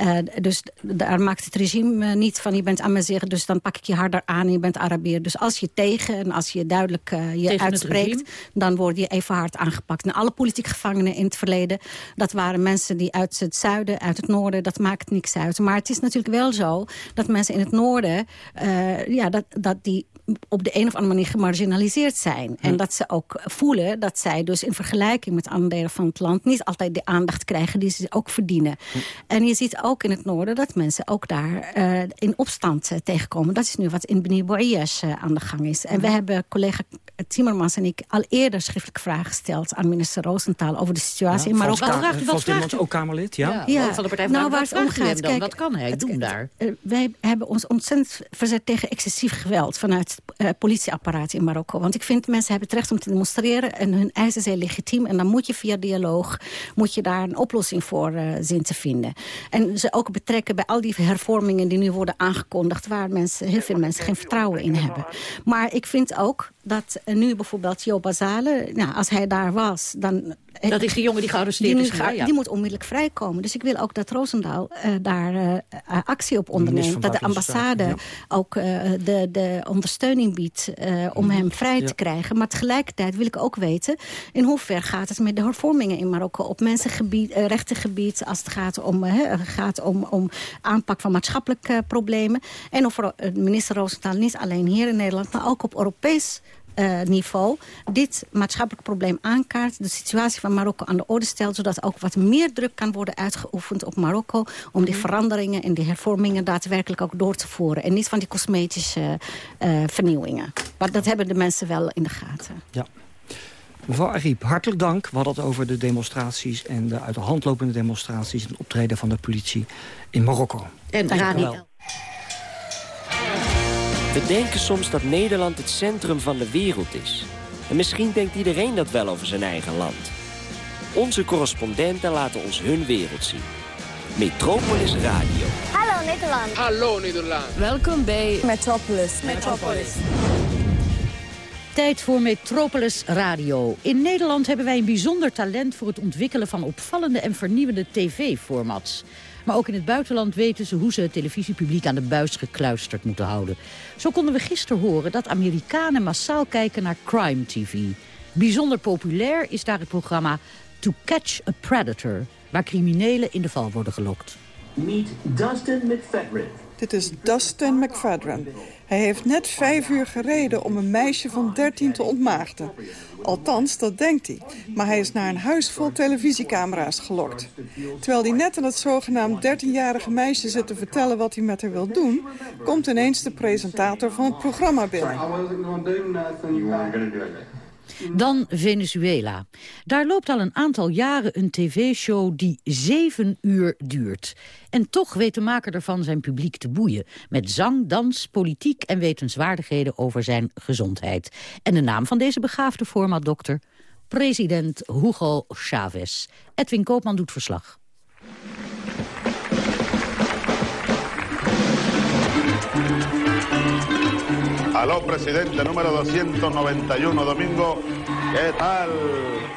Uh, dus daar maakt het regime niet van... je bent Amazigh, dus dan pak ik je harder aan... en je bent Arabier. Dus als je tegen en als je duidelijk je tegen uitspreekt... dan word je even hard aangepakt. En alle politieke gevangenen in het verleden... dat waren mensen die uit het zuiden, uit het noorden... dat maakt niks uit. Maar het is natuurlijk wel zo dat mensen in het noorden... Uh, ja, dat, dat die op de een of andere manier gemarginaliseerd zijn. Hm. En dat ze ook voelen dat zij dus in vergelijking met andere delen van het land... niet altijd de aandacht krijgen die ze ook verdienen. Hm. En je ziet ook in het noorden dat mensen ook daar uh, in opstand uh, tegenkomen. Dat is nu wat in Beni Bouyes aan de gang is. En hm. we hebben collega Timmermans en ik al eerder schriftelijke vragen gesteld... aan minister Roosentaal over de situatie ja, in Marokko. Vraagt wat vraagt ook Kamerlid, ja? Ja, ja. van de Partij van nou, waar het om gaat. Kijk, wat kan hij doen daar? Uh, wij hebben ons ontzettend verzet tegen excessief geweld... vanuit het uh, politieapparaat in Marokko. Want ik vind mensen hebben het recht om te demonstreren... en hun eisen zijn legitiem. En dan moet je via dialoog moet je daar een oplossing voor uh, zien te vinden. En ze ook betrekken bij al die hervormingen die nu worden aangekondigd... waar mensen, heel veel mensen geen vertrouwen in hebben. Maar ik vind ook dat nu bijvoorbeeld Jo Bazale... Nou, als hij daar was, dan Dat is die jongen die gearresteerd die, is ja. die moet onmiddellijk vrijkomen. Dus ik wil ook dat Roosendaal eh, daar eh, eh, actie op onderneemt. Dat de ambassade ook eh, de, de ondersteuning biedt eh, om hem vrij Ja. te krijgen. Maar tegelijkertijd wil ik ook weten... in hoever gaat het met de hervormingen in Marokko... op mensengebied, eh, rechtengebied, als het gaat om, gaat om, om aanpak van maatschappelijke eh, problemen. En of minister Roosendaal niet alleen hier in Nederland... maar ook op Europees eh, niveau dit maatschappelijk probleem aankaart... de situatie van Marokko aan de orde stelt... zodat ook wat meer druk kan worden uitgeoefend op Marokko... om die veranderingen en die hervormingen daadwerkelijk ook door te voeren. En niet van die cosmetische eh, vernieuwingen. Maar dat hebben de mensen wel in de gaten. Ja. Mevrouw Ariep, hartelijk dank. We hadden het over de demonstraties... en de uit de hand lopende demonstraties... en het optreden van de politie in Marokko. En Radio wel. We denken soms dat Nederland het centrum van de wereld is. En misschien denkt iedereen dat wel over zijn eigen land. Onze correspondenten laten ons hun wereld zien. Metropolis Radio. Hallo Nederland. Hallo Nederland. Welkom bij Metropolis. Metropolis. Tijd voor Metropolis Radio. In Nederland hebben wij een bijzonder talent voor het ontwikkelen van opvallende en vernieuwende tv-formats. Maar ook in het buitenland weten ze hoe ze het televisiepubliek aan de buis gekluisterd moeten houden. Zo konden we gisteren horen dat Amerikanen massaal kijken naar crime TV. Bijzonder populair is daar het programma To Catch a Predator, waar criminelen in de val worden gelokt. Meet Dustin McFadden. Dit is Dustin McFadden. Hij heeft net vijf uur gereden om een meisje van 13 te ontmaagden. Althans, dat denkt hij. Maar hij is naar een huis vol televisiecamera's gelokt. Terwijl hij net aan het zogenaamd 13-jarige meisje zit te vertellen wat hij met haar wil doen... komt ineens de presentator van het programma binnen. Dan Venezuela. Daar loopt al een aantal jaren een tv-show die zeven uur duurt. En toch weet de maker ervan zijn publiek te boeien. Met zang, dans, politiek en wetenswaardigheden over zijn gezondheid. En de naam van deze begaafde formatdokter? President Hugo Chavez. Edwin Koopman doet verslag. Aló, presidente número 291, Domingo. ¿Qué tal?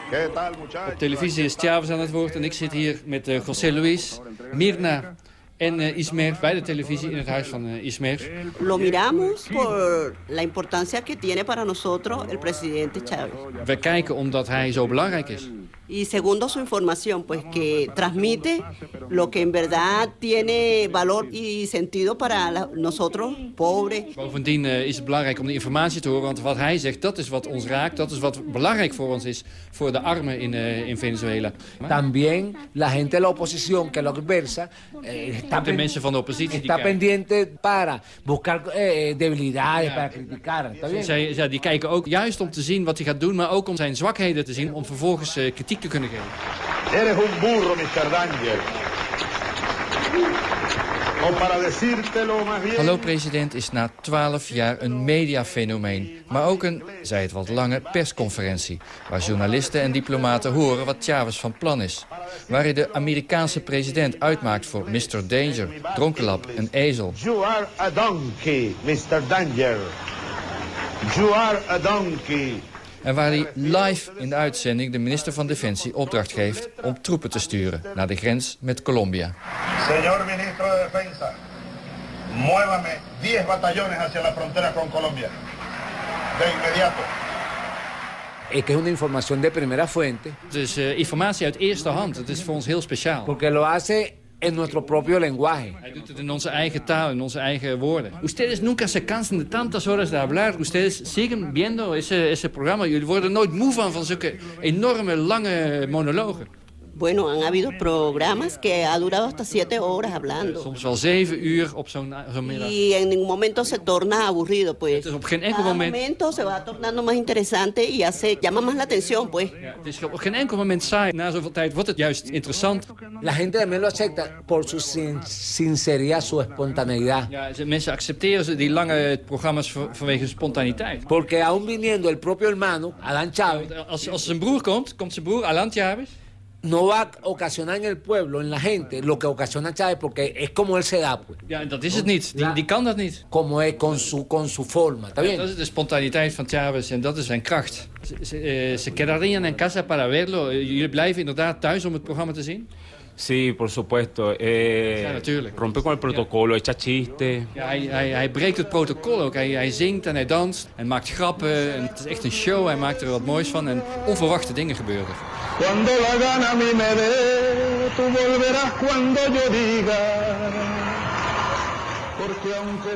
¿Qué tal, muchachos? Op televisie is Chavez aan het woord en ik zit hier met eh, José Luis, Mirna en eh, Ismer bij de televisie in het huis van eh, Ismer. Lo miramos por la importancia que tiene para nosotros el presidente Chávez. We kijken omdat hij zo belangrijk is. Y segundo su información, pues que transmite lo que en verdad tiene valor y sentido para la- nosotros, pobres. Bovendien eh, is het belangrijk om de informatie te horen, want wat hij zegt, dat is wat ons raakt. Dat is wat belangrijk voor ons is, voor de armen in, eh, in Venezuela. También la gente de la oposición que lo adversa eh, está, De mensen van de oppositie die está pendiente para buscar eh, debilidades, para criticar. Zij, ja, die kijken ook juist om te zien wat hij gaat doen, maar ook om zijn zwakheden te zien, om vervolgens eh, kritiek te kunnen geven. Eres un burro, Mr. Danger. O para decírtelo más bien... Hallo president is na twaalf jaar een mediafenomeen. Maar ook een, zij het wat lange, persconferentie. Waar journalisten en diplomaten horen wat Chavez van plan is. Waar hij de Amerikaanse president uitmaakt voor Mr. Danger, dronkenlap en ezel. You are a donkey, Mr. Danger. You are a donkey. En waar hij live in de uitzending de minister van Defensie opdracht geeft... om troepen te sturen naar de grens met Colombia. Señor ministro de Defensa, muévame 10 batallones hacia la frontera con Colombia. De inmediato. Es una información de primera fuente. Dus informatie uit eerste hand, het is voor ons heel speciaal. Porque lo hace en nuestro propio lenguaje. Hij doet het in onze eigen taal, in onze eigen woorden. Ustedes nunca se cansan de tantas horas de hablar. Ustedes siguen viendo ese, ese programa. Jullie worden nooit moe van, van zulke enorme, lange monologen. Bueno, han habido programas que ha durado hasta siete horas hablando. Soms wel zeven uur op zo'n zo'n middag. Y en ningún momento se torna aburrido, pues. op geen enkel Cada moment- momento se va tornando más interesante y hace, llama más la atención, pues. Het is op geen enkel moment saai. Na zoveel tijd wordt het juist interessant. La gente también lo acepta por su sin- sinceridad, su espontaneidad. Ja, ze- mensen accepteren ze die lange programma's van- vanwege spontaniteit. Porque aún viniendo el propio hermano, Adán Chávez, Als, als zijn broer komt, komt zijn broer, Alan Chavez. No va a ocasionar en el pueblo, en la gente, lo que ocasiona Chávez, porque es como él se da. Pues. Ja, dat is het niet. Die, die kan dat niet. Como es con su, con su forma, ¿está bien? Ja, dat is de spontaniteit van Chavez en dat is zijn kracht. Ze, ze, se quedarían en casa para verlo. Jullie blijven inderdaad thuis om het programma te zien? Sí, por supuesto. Eh, ja, natuurlijk. Rompe con el protocolo, echa chistes. Ja, hij, hij, hij breekt het protocol ook. Hij, hij zingt en hij danst en maakt grappen. En het is echt een show. Hij maakt er wat moois van. En onverwachte dingen gebeuren. Cuando la gana mi me dé, tú volverás cuando yo diga.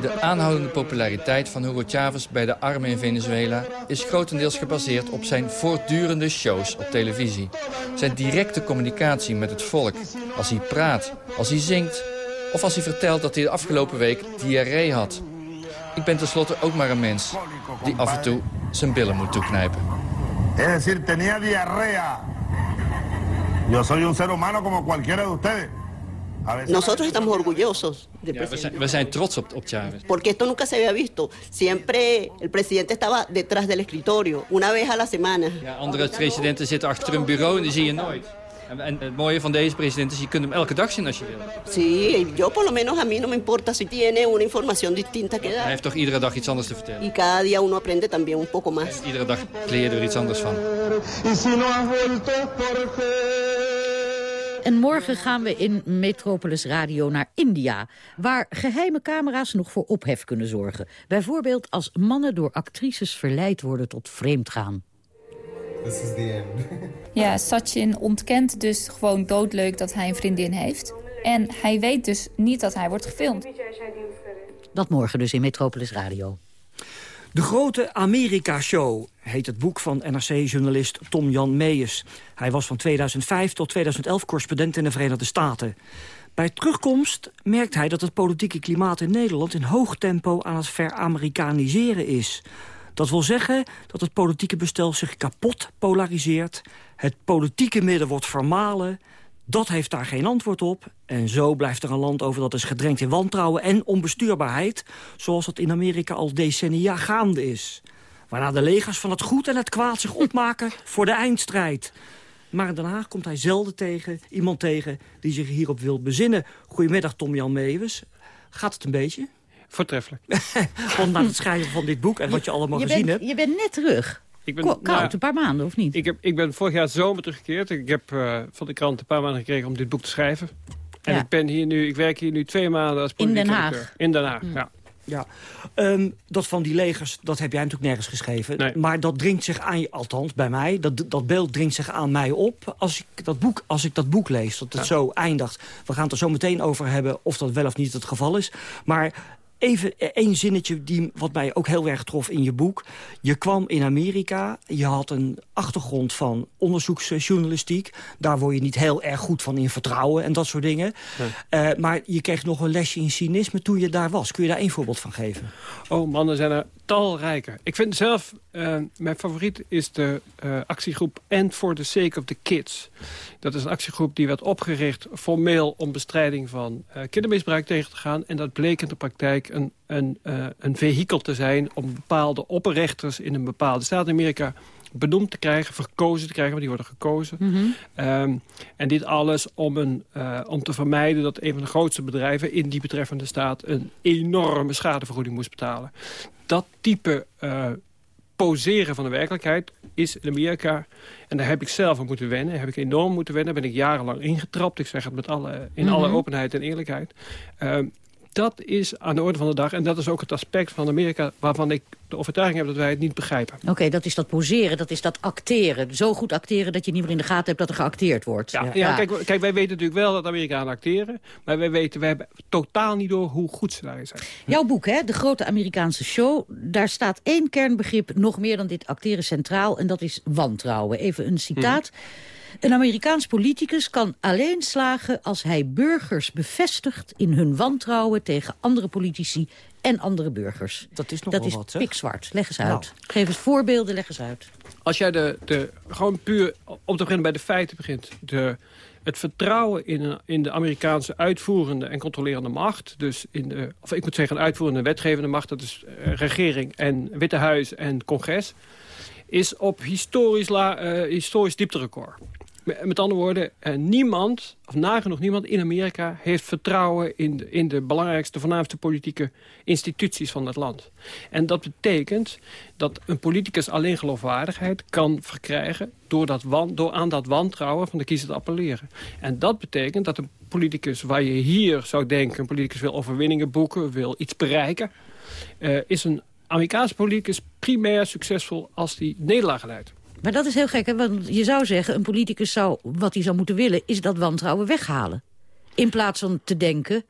De aanhoudende populariteit van Hugo Chavez bij de armen in Venezuela... is grotendeels gebaseerd op zijn voortdurende shows op televisie. Zijn directe communicatie met het volk. Als hij praat, als hij zingt... of als hij vertelt dat hij de afgelopen week diarree had. Ik ben tenslotte ook maar een mens die af en toe zijn billen moet toeknijpen. Tenía diarrea. Yo soy ser humano como cualquiera de ustedes. Nosotros estamos orgullosos del presidente. zijn, we zijn trots op, op Chavez. Porque esto nunca se había visto. Siempre el presidente estaba detrás del escritorio, una vez a la semana. Ja, andere presidenten zitten achter een bureau en die zie je nooit. En, en het mooie van deze president is, je kunt hem elke dag zien als je wil. Sí, yo por lo menos a mí no me importa si tiene una información distinta que Hij dar. heeft toch iedere dag iets anders te vertellen. Y cada día uno aprende también un poco más. Iedere dag leer je er iets anders van. Y si no has vuelto porque... En morgen gaan we in Metropolis Radio naar India... waar geheime camera's nog voor ophef kunnen zorgen. Bijvoorbeeld als mannen door actrices verleid worden tot vreemdgaan. This is the end. Ja, Sachin ontkent dus gewoon doodleuk dat hij een vriendin heeft. En hij weet dus niet dat hij wordt gefilmd. Dat morgen dus in Metropolis Radio. De grote Amerika-show heet het boek van NRC-journalist Tom-Jan Meijers. Hij was van 2005 tot 2011 correspondent in de Verenigde Staten. Bij terugkomst merkt hij dat het politieke klimaat in Nederland... in hoog tempo aan het veramerikaniseren is. Dat wil zeggen dat het politieke bestel zich kapot polariseert... het politieke midden wordt vermalen... Dat heeft daar geen antwoord op. En zo blijft er een land over dat is gedrenkt in wantrouwen en onbestuurbaarheid... zoals het in Amerika al decennia gaande is. Waarna de legers van het goed en het kwaad zich opmaken voor de eindstrijd. Maar in Den Haag komt hij zelden tegen iemand tegen die zich hierop wil bezinnen. Goedemiddag, Tom-Jan Meeuwis. Gaat het een beetje? Voortreffelijk. Want na het schrijven van dit boek en wat je allemaal Je gezien bent, hebt... je bent net terug. Ik ben, Ko- Koud, nou, een paar maanden, of niet? ik, heb, ik ben vorig jaar zomer teruggekeerd. Ik heb eh, van de krant een paar maanden gekregen om dit boek te schrijven. En Ja. ik, ben hier nu, ik werk hier nu twee maanden als In politiek Den Haag. In Den Haag, Mm. ja. Ja, Ehm, dat van die legers, dat heb jij natuurlijk nergens geschreven. Maar dat dringt zich aan je, althans bij mij, dat, dat beeld dringt zich aan mij op als ik dat boek, als ik dat boek lees. Dat het zo eindigt. We gaan het er zo meteen over hebben of dat wel of niet het geval is. Maar even één zinnetje die, wat mij ook heel erg trof in je boek. Je kwam in Amerika, je had een achtergrond van onderzoeksjournalistiek. Daar word je niet heel erg goed van in vertrouwen en dat soort dingen. Eh, maar je kreeg nog een lesje in cynisme toen je daar was. Kun je daar één voorbeeld van geven? Oh man, er zijn er talrijke. Ik vind zelf, eh, mijn favoriet is de eh, actiegroep And for the Sake of the Kids. Dat is een actiegroep die werd opgericht formeel om bestrijding van kindermisbruik tegen te gaan. En dat bleek in de praktijk een, een, eh, een vehikel te zijn om bepaalde opperrechters in een bepaalde staat in Amerika benoemd te krijgen, verkozen te krijgen, want die worden gekozen. Ehm, en dit alles om, een, eh, om te vermijden dat een van de grootste bedrijven in die betreffende staat een enorme schadevergoeding moest betalen. Dat type eh, poseren van de werkelijkheid is in Amerika, en daar heb ik zelf aan moeten wennen, heb ik enorm moeten wennen, ben ik jarenlang ingetrapt. Ik zeg het met alle, in alle Mhm. openheid en eerlijkheid. Ehm, dat is aan de orde van de dag. En dat is ook het aspect van Amerika waarvan ik de overtuiging heb dat wij het niet begrijpen. Oké, dat is dat poseren, dat is dat acteren. Zo goed acteren dat je niet meer in de gaten hebt dat er geacteerd wordt. Ja, ja, Kijk, kijk, wij weten natuurlijk wel dat Amerikanen acteren. Maar wij weten, wij hebben totaal niet door hoe goed ze daarin zijn. Jouw boek, hè, De Grote Amerikaanse Show... daar staat één kernbegrip nog meer dan dit acteren centraal... en dat is wantrouwen. Even een citaat. Een Amerikaans politicus kan alleen slagen als hij burgers bevestigt... in hun wantrouwen tegen andere politici en andere burgers. Dat is Dat nogal is wat, zeg. pikzwart. Leg eens Nou. uit. Geef eens voorbeelden, leg eens uit. Als jij de, de, gewoon puur om te beginnen bij de feiten begint... De, het vertrouwen in, in de Amerikaanse uitvoerende en controlerende macht... dus in de, of ik moet zeggen een uitvoerende en wetgevende macht... dat is eh, regering en Witte Huis en congres... is op historisch, la, eh, historisch diepterecord. Met andere woorden, eh, niemand, of nagenoeg niemand in Amerika... heeft vertrouwen in de, in de belangrijkste, voornaamste politieke instituties van het land. En dat betekent dat een politicus alleen geloofwaardigheid kan verkrijgen... Door, dat door aan dat wantrouwen van de kiezer te appelleren. En dat betekent dat een politicus waar je hier zou denken... een politicus wil overwinningen boeken, wil iets bereiken... Uh, is een Amerikaanse politicus primair succesvol als die nederlagen leidt. Maar dat is heel gek, hè? want je zou zeggen... een politicus zou, wat hij zou moeten willen, is dat wantrouwen weghalen. In plaats van te denken,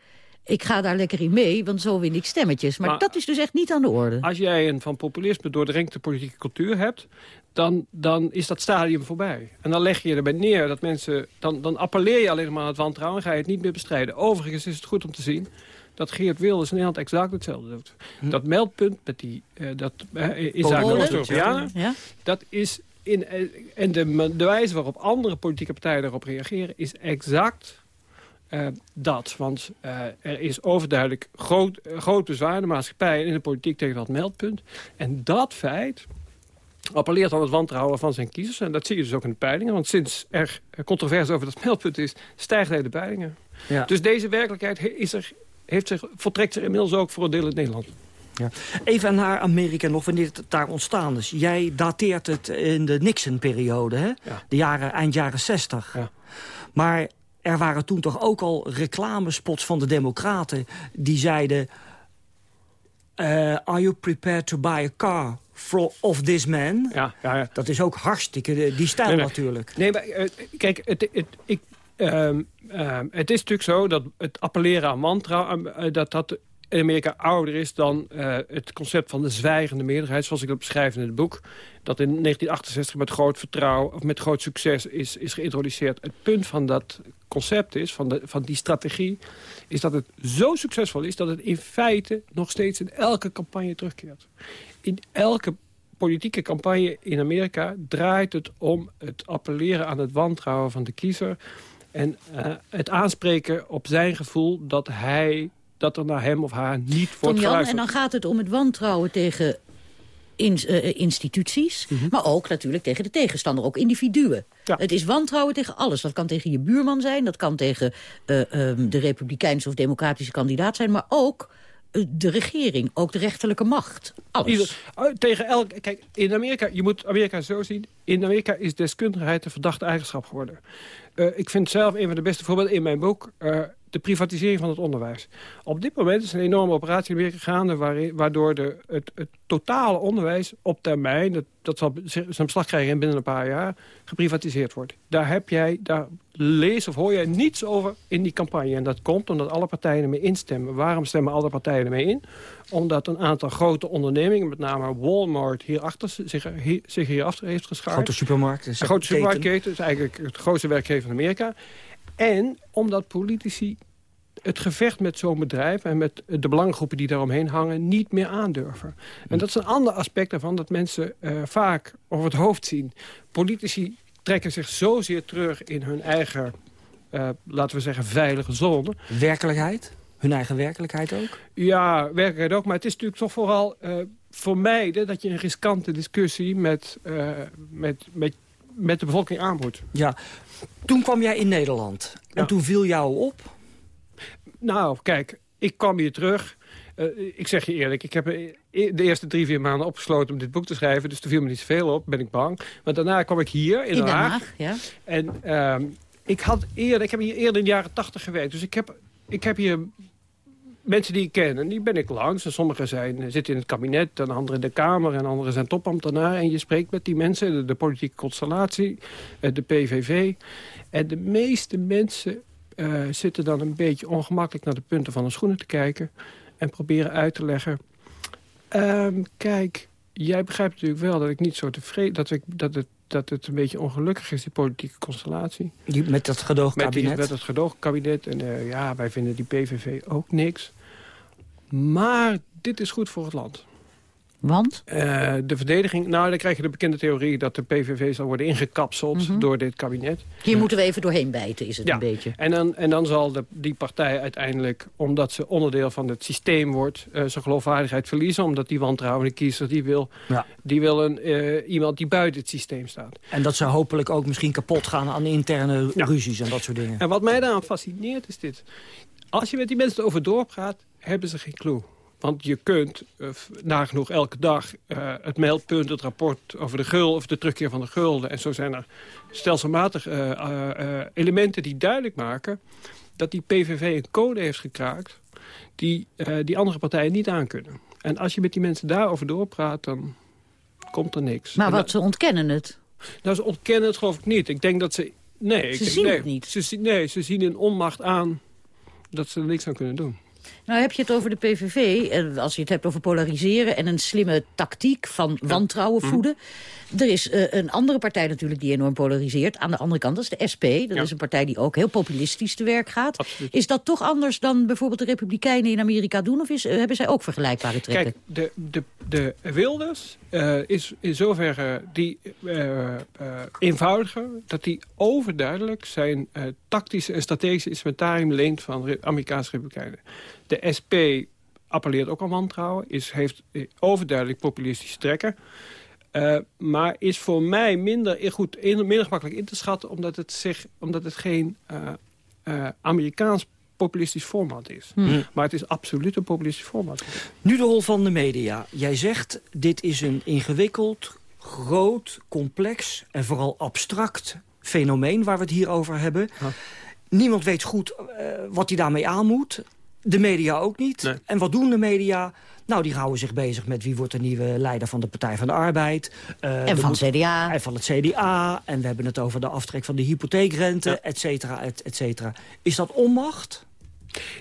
ik ga daar lekker in mee, want zo win ik stemmetjes. Maar, dat is dus echt niet aan de orde. Als jij een van populisme doordrenkte politieke cultuur hebt... Dan, dan is dat stadium voorbij. En dan leg je erbij neer dat mensen... Dan, dan appelleer je alleen maar aan het wantrouwen en ga je het niet meer bestrijden. Overigens is het goed om te zien dat Geert Wilders in Nederland exact hetzelfde doet. Hm. Dat meldpunt met die, uh, dat, uh, Oost-Europeanen, ja. dat is in, eh, en de, de wijze waarop andere politieke partijen daarop reageren... is exact uh, dat. Want uh, er is overduidelijk groot, groot bezwaar in de maatschappij... en in de politiek tegen dat meldpunt. En dat feit appelleert aan het wantrouwen van zijn kiezers. En dat zie je dus ook in de peilingen. Want sinds er controverse over dat meldpunt is... stijgt hij de peilingen. Ja. Dus deze werkelijkheid is er, heeft zich, voltrekt zich inmiddels ook voor een deel in Nederland. Ja. Even naar Amerika nog, wanneer het daar ontstaan is. Jij dateert het in de Nixon-periode, hè? De jaren, eind jaren 60. Ja. Maar er waren toen toch ook al reclamespots van de democraten... die zeiden... Uh, are you prepared to buy a car for, of this man? Ja, ja, ja. Dat is ook hartstikke die stijl natuurlijk. Nee, maar uh, kijk, het, het, ik, uh, het is natuurlijk zo dat het appelleren aan mantra... Dat dat in Amerika ouder is dan uh, het concept van de zwijgende meerderheid... zoals ik dat beschrijf in het boek. Dat in 1968 met groot vertrouwen of met groot succes is, is geïntroduceerd. Het punt van dat concept is, van, de, van die strategie... is dat het zo succesvol is dat het in feite nog steeds in elke campagne terugkeert. In elke politieke campagne in Amerika draait het om het appelleren aan het wantrouwen van de kiezer... en uh, het aanspreken op zijn gevoel dat hij dat er naar hem of haar niet wordt Jan, En dan gaat het om het wantrouwen tegen in, uh, instituties, mm -hmm. maar ook natuurlijk tegen de tegenstander, ook individuen. Ja. Het is wantrouwen tegen alles. Dat kan tegen je buurman zijn, dat kan tegen uh, um, de republikeinse of democratische kandidaat zijn, maar ook uh, de regering, ook de rechterlijke macht. Alles. Ieder, tegen elk, kijk, in Amerika, je moet Amerika zo zien, in Amerika is deskundigheid een verdachte eigenschap geworden. ik vind zelf een van de beste voorbeelden in mijn boek de privatisering van het onderwijs. Op dit moment is een enorme operatie Amerika gaande... waardoor de, het, het, totale onderwijs op termijn... dat, dat zal zijn beslag krijgen in binnen een paar jaar... geprivatiseerd wordt. Daar, heb jij, daar lees of hoor jij niets over in die campagne. En dat komt omdat alle partijen ermee instemmen. Waarom stemmen alle partijen ermee in? Omdat een aantal grote ondernemingen, met name Walmart... Hierachter, zich, hier, zich hierachter heeft geschaard. Grote supermarkten. Grote supermarktketen, is eigenlijk het grootste werkgever van Amerika. En omdat politici het gevecht met zo'n bedrijf... en met de belangengroepen die daaromheen hangen... niet meer aandurven. En dat is een ander aspect daarvan... dat mensen uh, vaak over het hoofd zien. Politici trekken zich zozeer terug in hun eigen... Uh, laten we zeggen, veilige zone. Werkelijkheid? Hun eigen werkelijkheid ook? Ja, werkelijkheid ook. Maar het is natuurlijk toch vooral uh, vermijden... dat je een riskante discussie met, met, met, met de bevolking aanboet. Ja, toen kwam jij in Nederland. En ja. toen viel jou op? Nou, kijk, ik kwam hier terug. Uh, ik zeg je eerlijk, ik heb de eerste drie, vier maanden opgesloten om dit boek te schrijven. Dus er viel me niet zoveel op, ben ik bang. Maar daarna kwam ik hier in, in Den Haag. Haag ja. En uh, ik, had eerder, ik heb hier eerder in de jaren tachtig gewerkt. Dus ik heb, ik heb hier mensen die ik ken. En die ben ik langs. En sommigen zijn, zitten in het kabinet, en anderen in de Kamer... en anderen zijn topambtenaren. En je spreekt met die mensen, de, politieke constellatie, eh, de PVV. En de meeste mensen uh, zitten dan een beetje ongemakkelijk naar de punten van de schoenen te kijken... en proberen uit te leggen... Um, kijk, jij begrijpt natuurlijk wel dat ik niet zo tevreden... dat, ik, dat, het, dat het een beetje ongelukkig is, die politieke constellatie. Die, met dat gedoogkabinet? Met, met het gedoogkabinet. En uh, ja, wij vinden die PVV ook niks. Maar dit is goed voor het land. Want? Uh, de verdediging, nou dan krijg je de bekende theorie dat de PVV zal worden ingekapseld mm door dit kabinet. Hier moeten we even doorheen bijten, is het een beetje. En dan, en dan zal de, die partij uiteindelijk, omdat ze onderdeel van het systeem wordt, uh, zijn geloofwaardigheid verliezen. Omdat die wantrouwende kiezer, die wil, ja. die wil een, uh, iemand die buiten het systeem staat. En dat zou hopelijk ook misschien kapot gaan aan interne ja. ruzies en dat soort dingen. En wat mij daaraan fascineert is dit. Als je met die mensen erover doorpraat, hebben ze geen clue. Want je kunt uh, nagenoeg elke dag uh, het meldpunt, het rapport over de gul... of de terugkeer van de gulden. En zo zijn er stelselmatig uh, elementen die duidelijk maken... dat die PVV een code heeft gekraakt die, die andere partijen niet aankunnen. En als je met die mensen daarover doorpraat, dan komt er niks. Maar wat, ze ontkennen het? Nou, ze ontkennen het geloof ik niet. Ik denk dat ze... Nee, ze ik zien nee, het niet? Ze, nee, ze zien in onmacht aan dat ze er niks aan kunnen doen. Nou heb je het over de PVV, als je het hebt over polariseren... en een slimme tactiek van wantrouwen Mhm. voeden. Er is uh, een andere partij natuurlijk die enorm polariseert. Aan de andere kant, dat is de SP. Dat Ja. is een partij die ook heel populistisch te werk gaat. Absoluut. Is dat toch anders dan bijvoorbeeld de Republikeinen in Amerika doen? Of is, uh, hebben zij ook vergelijkbare trekken? Kijk, de, de, de Wilders uh, is in zoverre die, uh, uh, eenvoudiger... dat hij overduidelijk zijn tactische en strategische instrumentarium leent van Amerikaanse republikeinen. De SP appelleert ook aan wantrouwen, is, heeft eh, overduidelijk populistische trekken... Maar is voor mij minder, goed, minder gemakkelijk in te schatten... omdat het, zich, omdat het geen uh, uh, Amerikaans populistisch format is. Hmm. Maar het is absoluut een populistisch format. Nu de rol van de media. Jij zegt, dit is een ingewikkeld, groot, complex en vooral abstract fenomeen... waar we het hier over hebben. Niemand weet goed uh, wat hij daarmee aan moet. De media ook niet. Nee. En wat doen de media? Nou, die houden zich bezig met wie wordt de nieuwe leider van de Partij van de Arbeid. Uh, en van het CDA. En van het CDA. En we hebben het over de aftrek van de hypotheekrente, Ja. et cetera, et, et cetera. Is dat onmacht?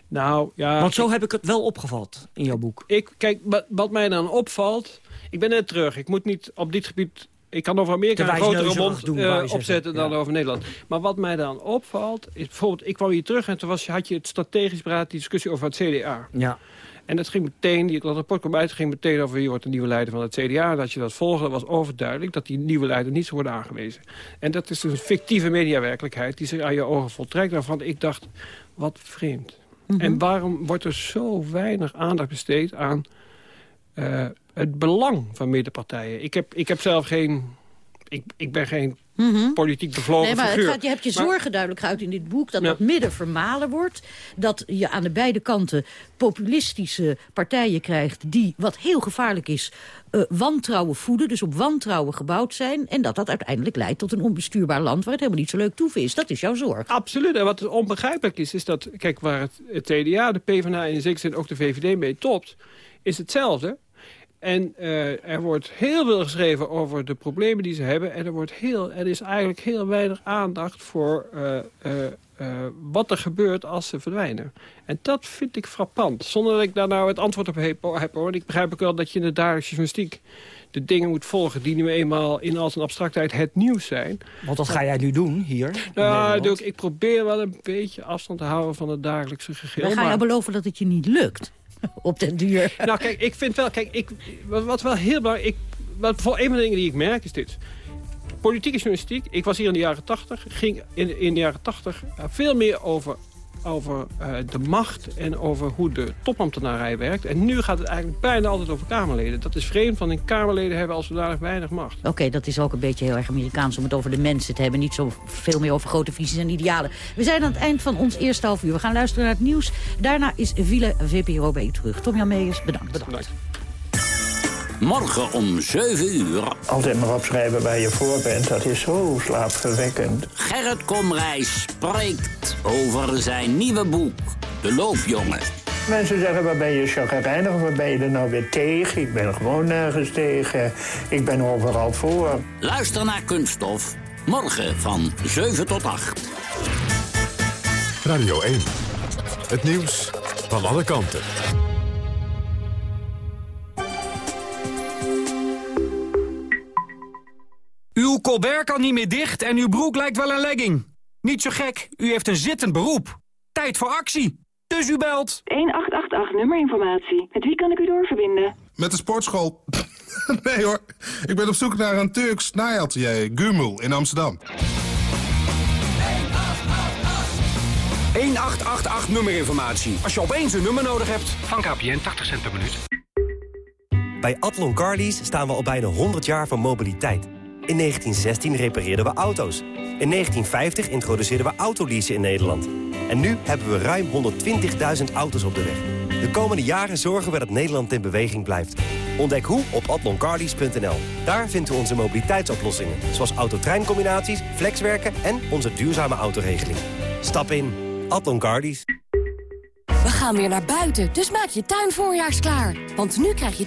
Nou, ja... Want zo heb ik het wel opgevat in jouw boek. Ik, kijk, wat, wat mij dan opvalt... Ik ben net terug. Ik moet niet op dit gebied... Ik kan over Amerika een grotere mond doen, uh, zeggen. opzetten dan Ja. over Nederland. Maar wat mij dan opvalt... is bijvoorbeeld, ik kwam hier terug en toen was, had je het strategisch beraad... die discussie over het CDA. Ja. En dat ging meteen, dat rapport kwam uit, ging meteen over wie wordt de nieuwe leider van het CDA. En als je dat volgde, was overduidelijk dat die nieuwe leider niet zou worden aangewezen. En dat is dus een fictieve mediawerkelijkheid die zich aan je ogen voltrekt. Waarvan ik dacht, wat vreemd. Mhm. En waarom wordt er zo weinig aandacht besteed aan uh, het belang van middenpartijen? Ik heb, ik heb zelf geen... Ik, ik ben geen Mhm. politiek bevlogen Nee, maar het figuur. gaat, je hebt je Maar- zorgen duidelijk uit in dit boek... dat Ja. dat midden vermalen wordt. Dat je aan de beide kanten populistische partijen krijgt... die, wat heel gevaarlijk is, eh, wantrouwen voeden. Dus op wantrouwen gebouwd zijn. En dat dat uiteindelijk leidt tot een onbestuurbaar land... waar het helemaal niet zo leuk toeven is. Dat is jouw zorg. Absoluut. En wat onbegrijpelijk is, is dat... Kijk, waar het, het CDA, de PvdA en in zekere zin ook de VVD mee topt... is hetzelfde. En uh, er wordt heel veel geschreven over de problemen die ze hebben. En er, wordt heel, er is eigenlijk heel weinig aandacht voor uh, uh, wat er gebeurt als ze verdwijnen. En dat vind ik frappant. Zonder dat ik daar nou het antwoord op heb. heb hoor. Ik begrijp ook wel dat je in de dagelijkse journalistiek de dingen moet volgen die nu eenmaal in al zijn abstractheid het nieuws zijn. Want dat ga jij nu doen hier. Nou, doe ik, ik probeer wel een beetje afstand te houden van het dagelijkse gegil. Wij gaan maar- jou beloven dat het je niet lukt. Op den duur. Nou, kijk, ik vind wel... Kijk, ik, wat, wel heel belangrijk... Ik, wat, een van de dingen die ik merk is dit. Politieke journalistiek, ik was hier in de jaren tachtig... ging in, in de jaren tachtig veel meer over, over uh, de macht... en over hoe de topambtenarij werkt. En nu gaat het eigenlijk bijna altijd over Kamerleden. Dat is vreemd, want in Kamerleden hebben als zodanig weinig macht. Oké, okay, dat is ook een beetje heel erg Amerikaans om het over de mensen te hebben. Niet zo veel meer over grote visies en idealen. We zijn aan het eind van ons eerste half uur. We gaan luisteren naar het nieuws. Daarna is Ville VPRO bij u terug. Tom Jan Meijers, bedankt. bedankt. Morgen om 7 uur. Altijd maar opschrijven waar je voor bent, dat is zo slaapverwekkend. Gerrit Komrij spreekt over zijn nieuwe boek, De Loopjongen. Mensen zeggen, waar ben je chagrijnig of waar ben je er nou weer tegen? Ik ben gewoon nergens tegen. Ik ben overal voor. Luister naar Kunststof. Morgen van 7 tot 8. Radio 1. Het nieuws van alle kanten. Uw colbert kan niet meer dicht en uw broek lijkt wel een legging. Niet zo gek, u heeft een zittend beroep. Tijd voor actie. Dus u belt. 1888 nummerinformatie. Met wie kan ik u doorverbinden? Met de sportschool. nee hoor, ik ben op zoek naar een Turks naaiatelier, Gumul, in Amsterdam. 1888 nummerinformatie. Als je opeens een nummer nodig hebt. Van KPN 80 cent per minuut. Bij Atlon Carlies staan we al bijna 100 jaar van mobiliteit. In 1916 repareerden we auto's. In 1950 introduceerden we autoleasen in Nederland. En nu hebben we ruim 120.000 auto's op de weg. De komende jaren zorgen we dat Nederland in beweging blijft. Ontdek hoe op atloncarlies.nl. Daar vinden we onze mobiliteitsoplossingen. Zoals autotreincombinaties, flexwerken en onze duurzame autoregeling. Stap in. Atlon Carlies. We gaan weer naar buiten, dus maak je tuin voorjaarsklaar. Want nu krijg je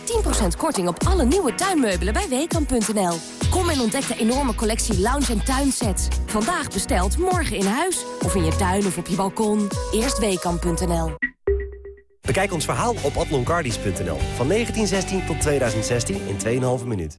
10% korting op alle nieuwe tuinmeubelen bij Weekamp.nl. Kom en ontdek de enorme collectie lounge- en tuinsets. Vandaag besteld, morgen in huis. Of in je tuin of op je balkon. Eerst Weekamp.nl. Bekijk ons verhaal op atloncarlies.nl. Van 1916 tot 2016 in 2,5 minuut.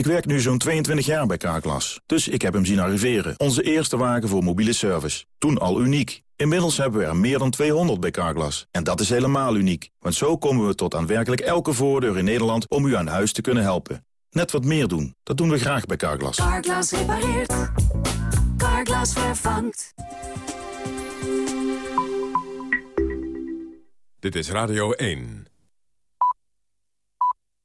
Ik werk nu zo'n 22 jaar bij Carglass, dus ik heb hem zien arriveren. Onze eerste wagen voor mobiele service. Toen al uniek. Inmiddels hebben we er meer dan 200 bij Carglass. En dat is helemaal uniek, want zo komen we tot aan werkelijk elke voordeur in Nederland om u aan huis te kunnen helpen. Net wat meer doen, dat doen we graag bij Carglass. Carglass repareert. Carglass vervangt. Dit is Radio 1.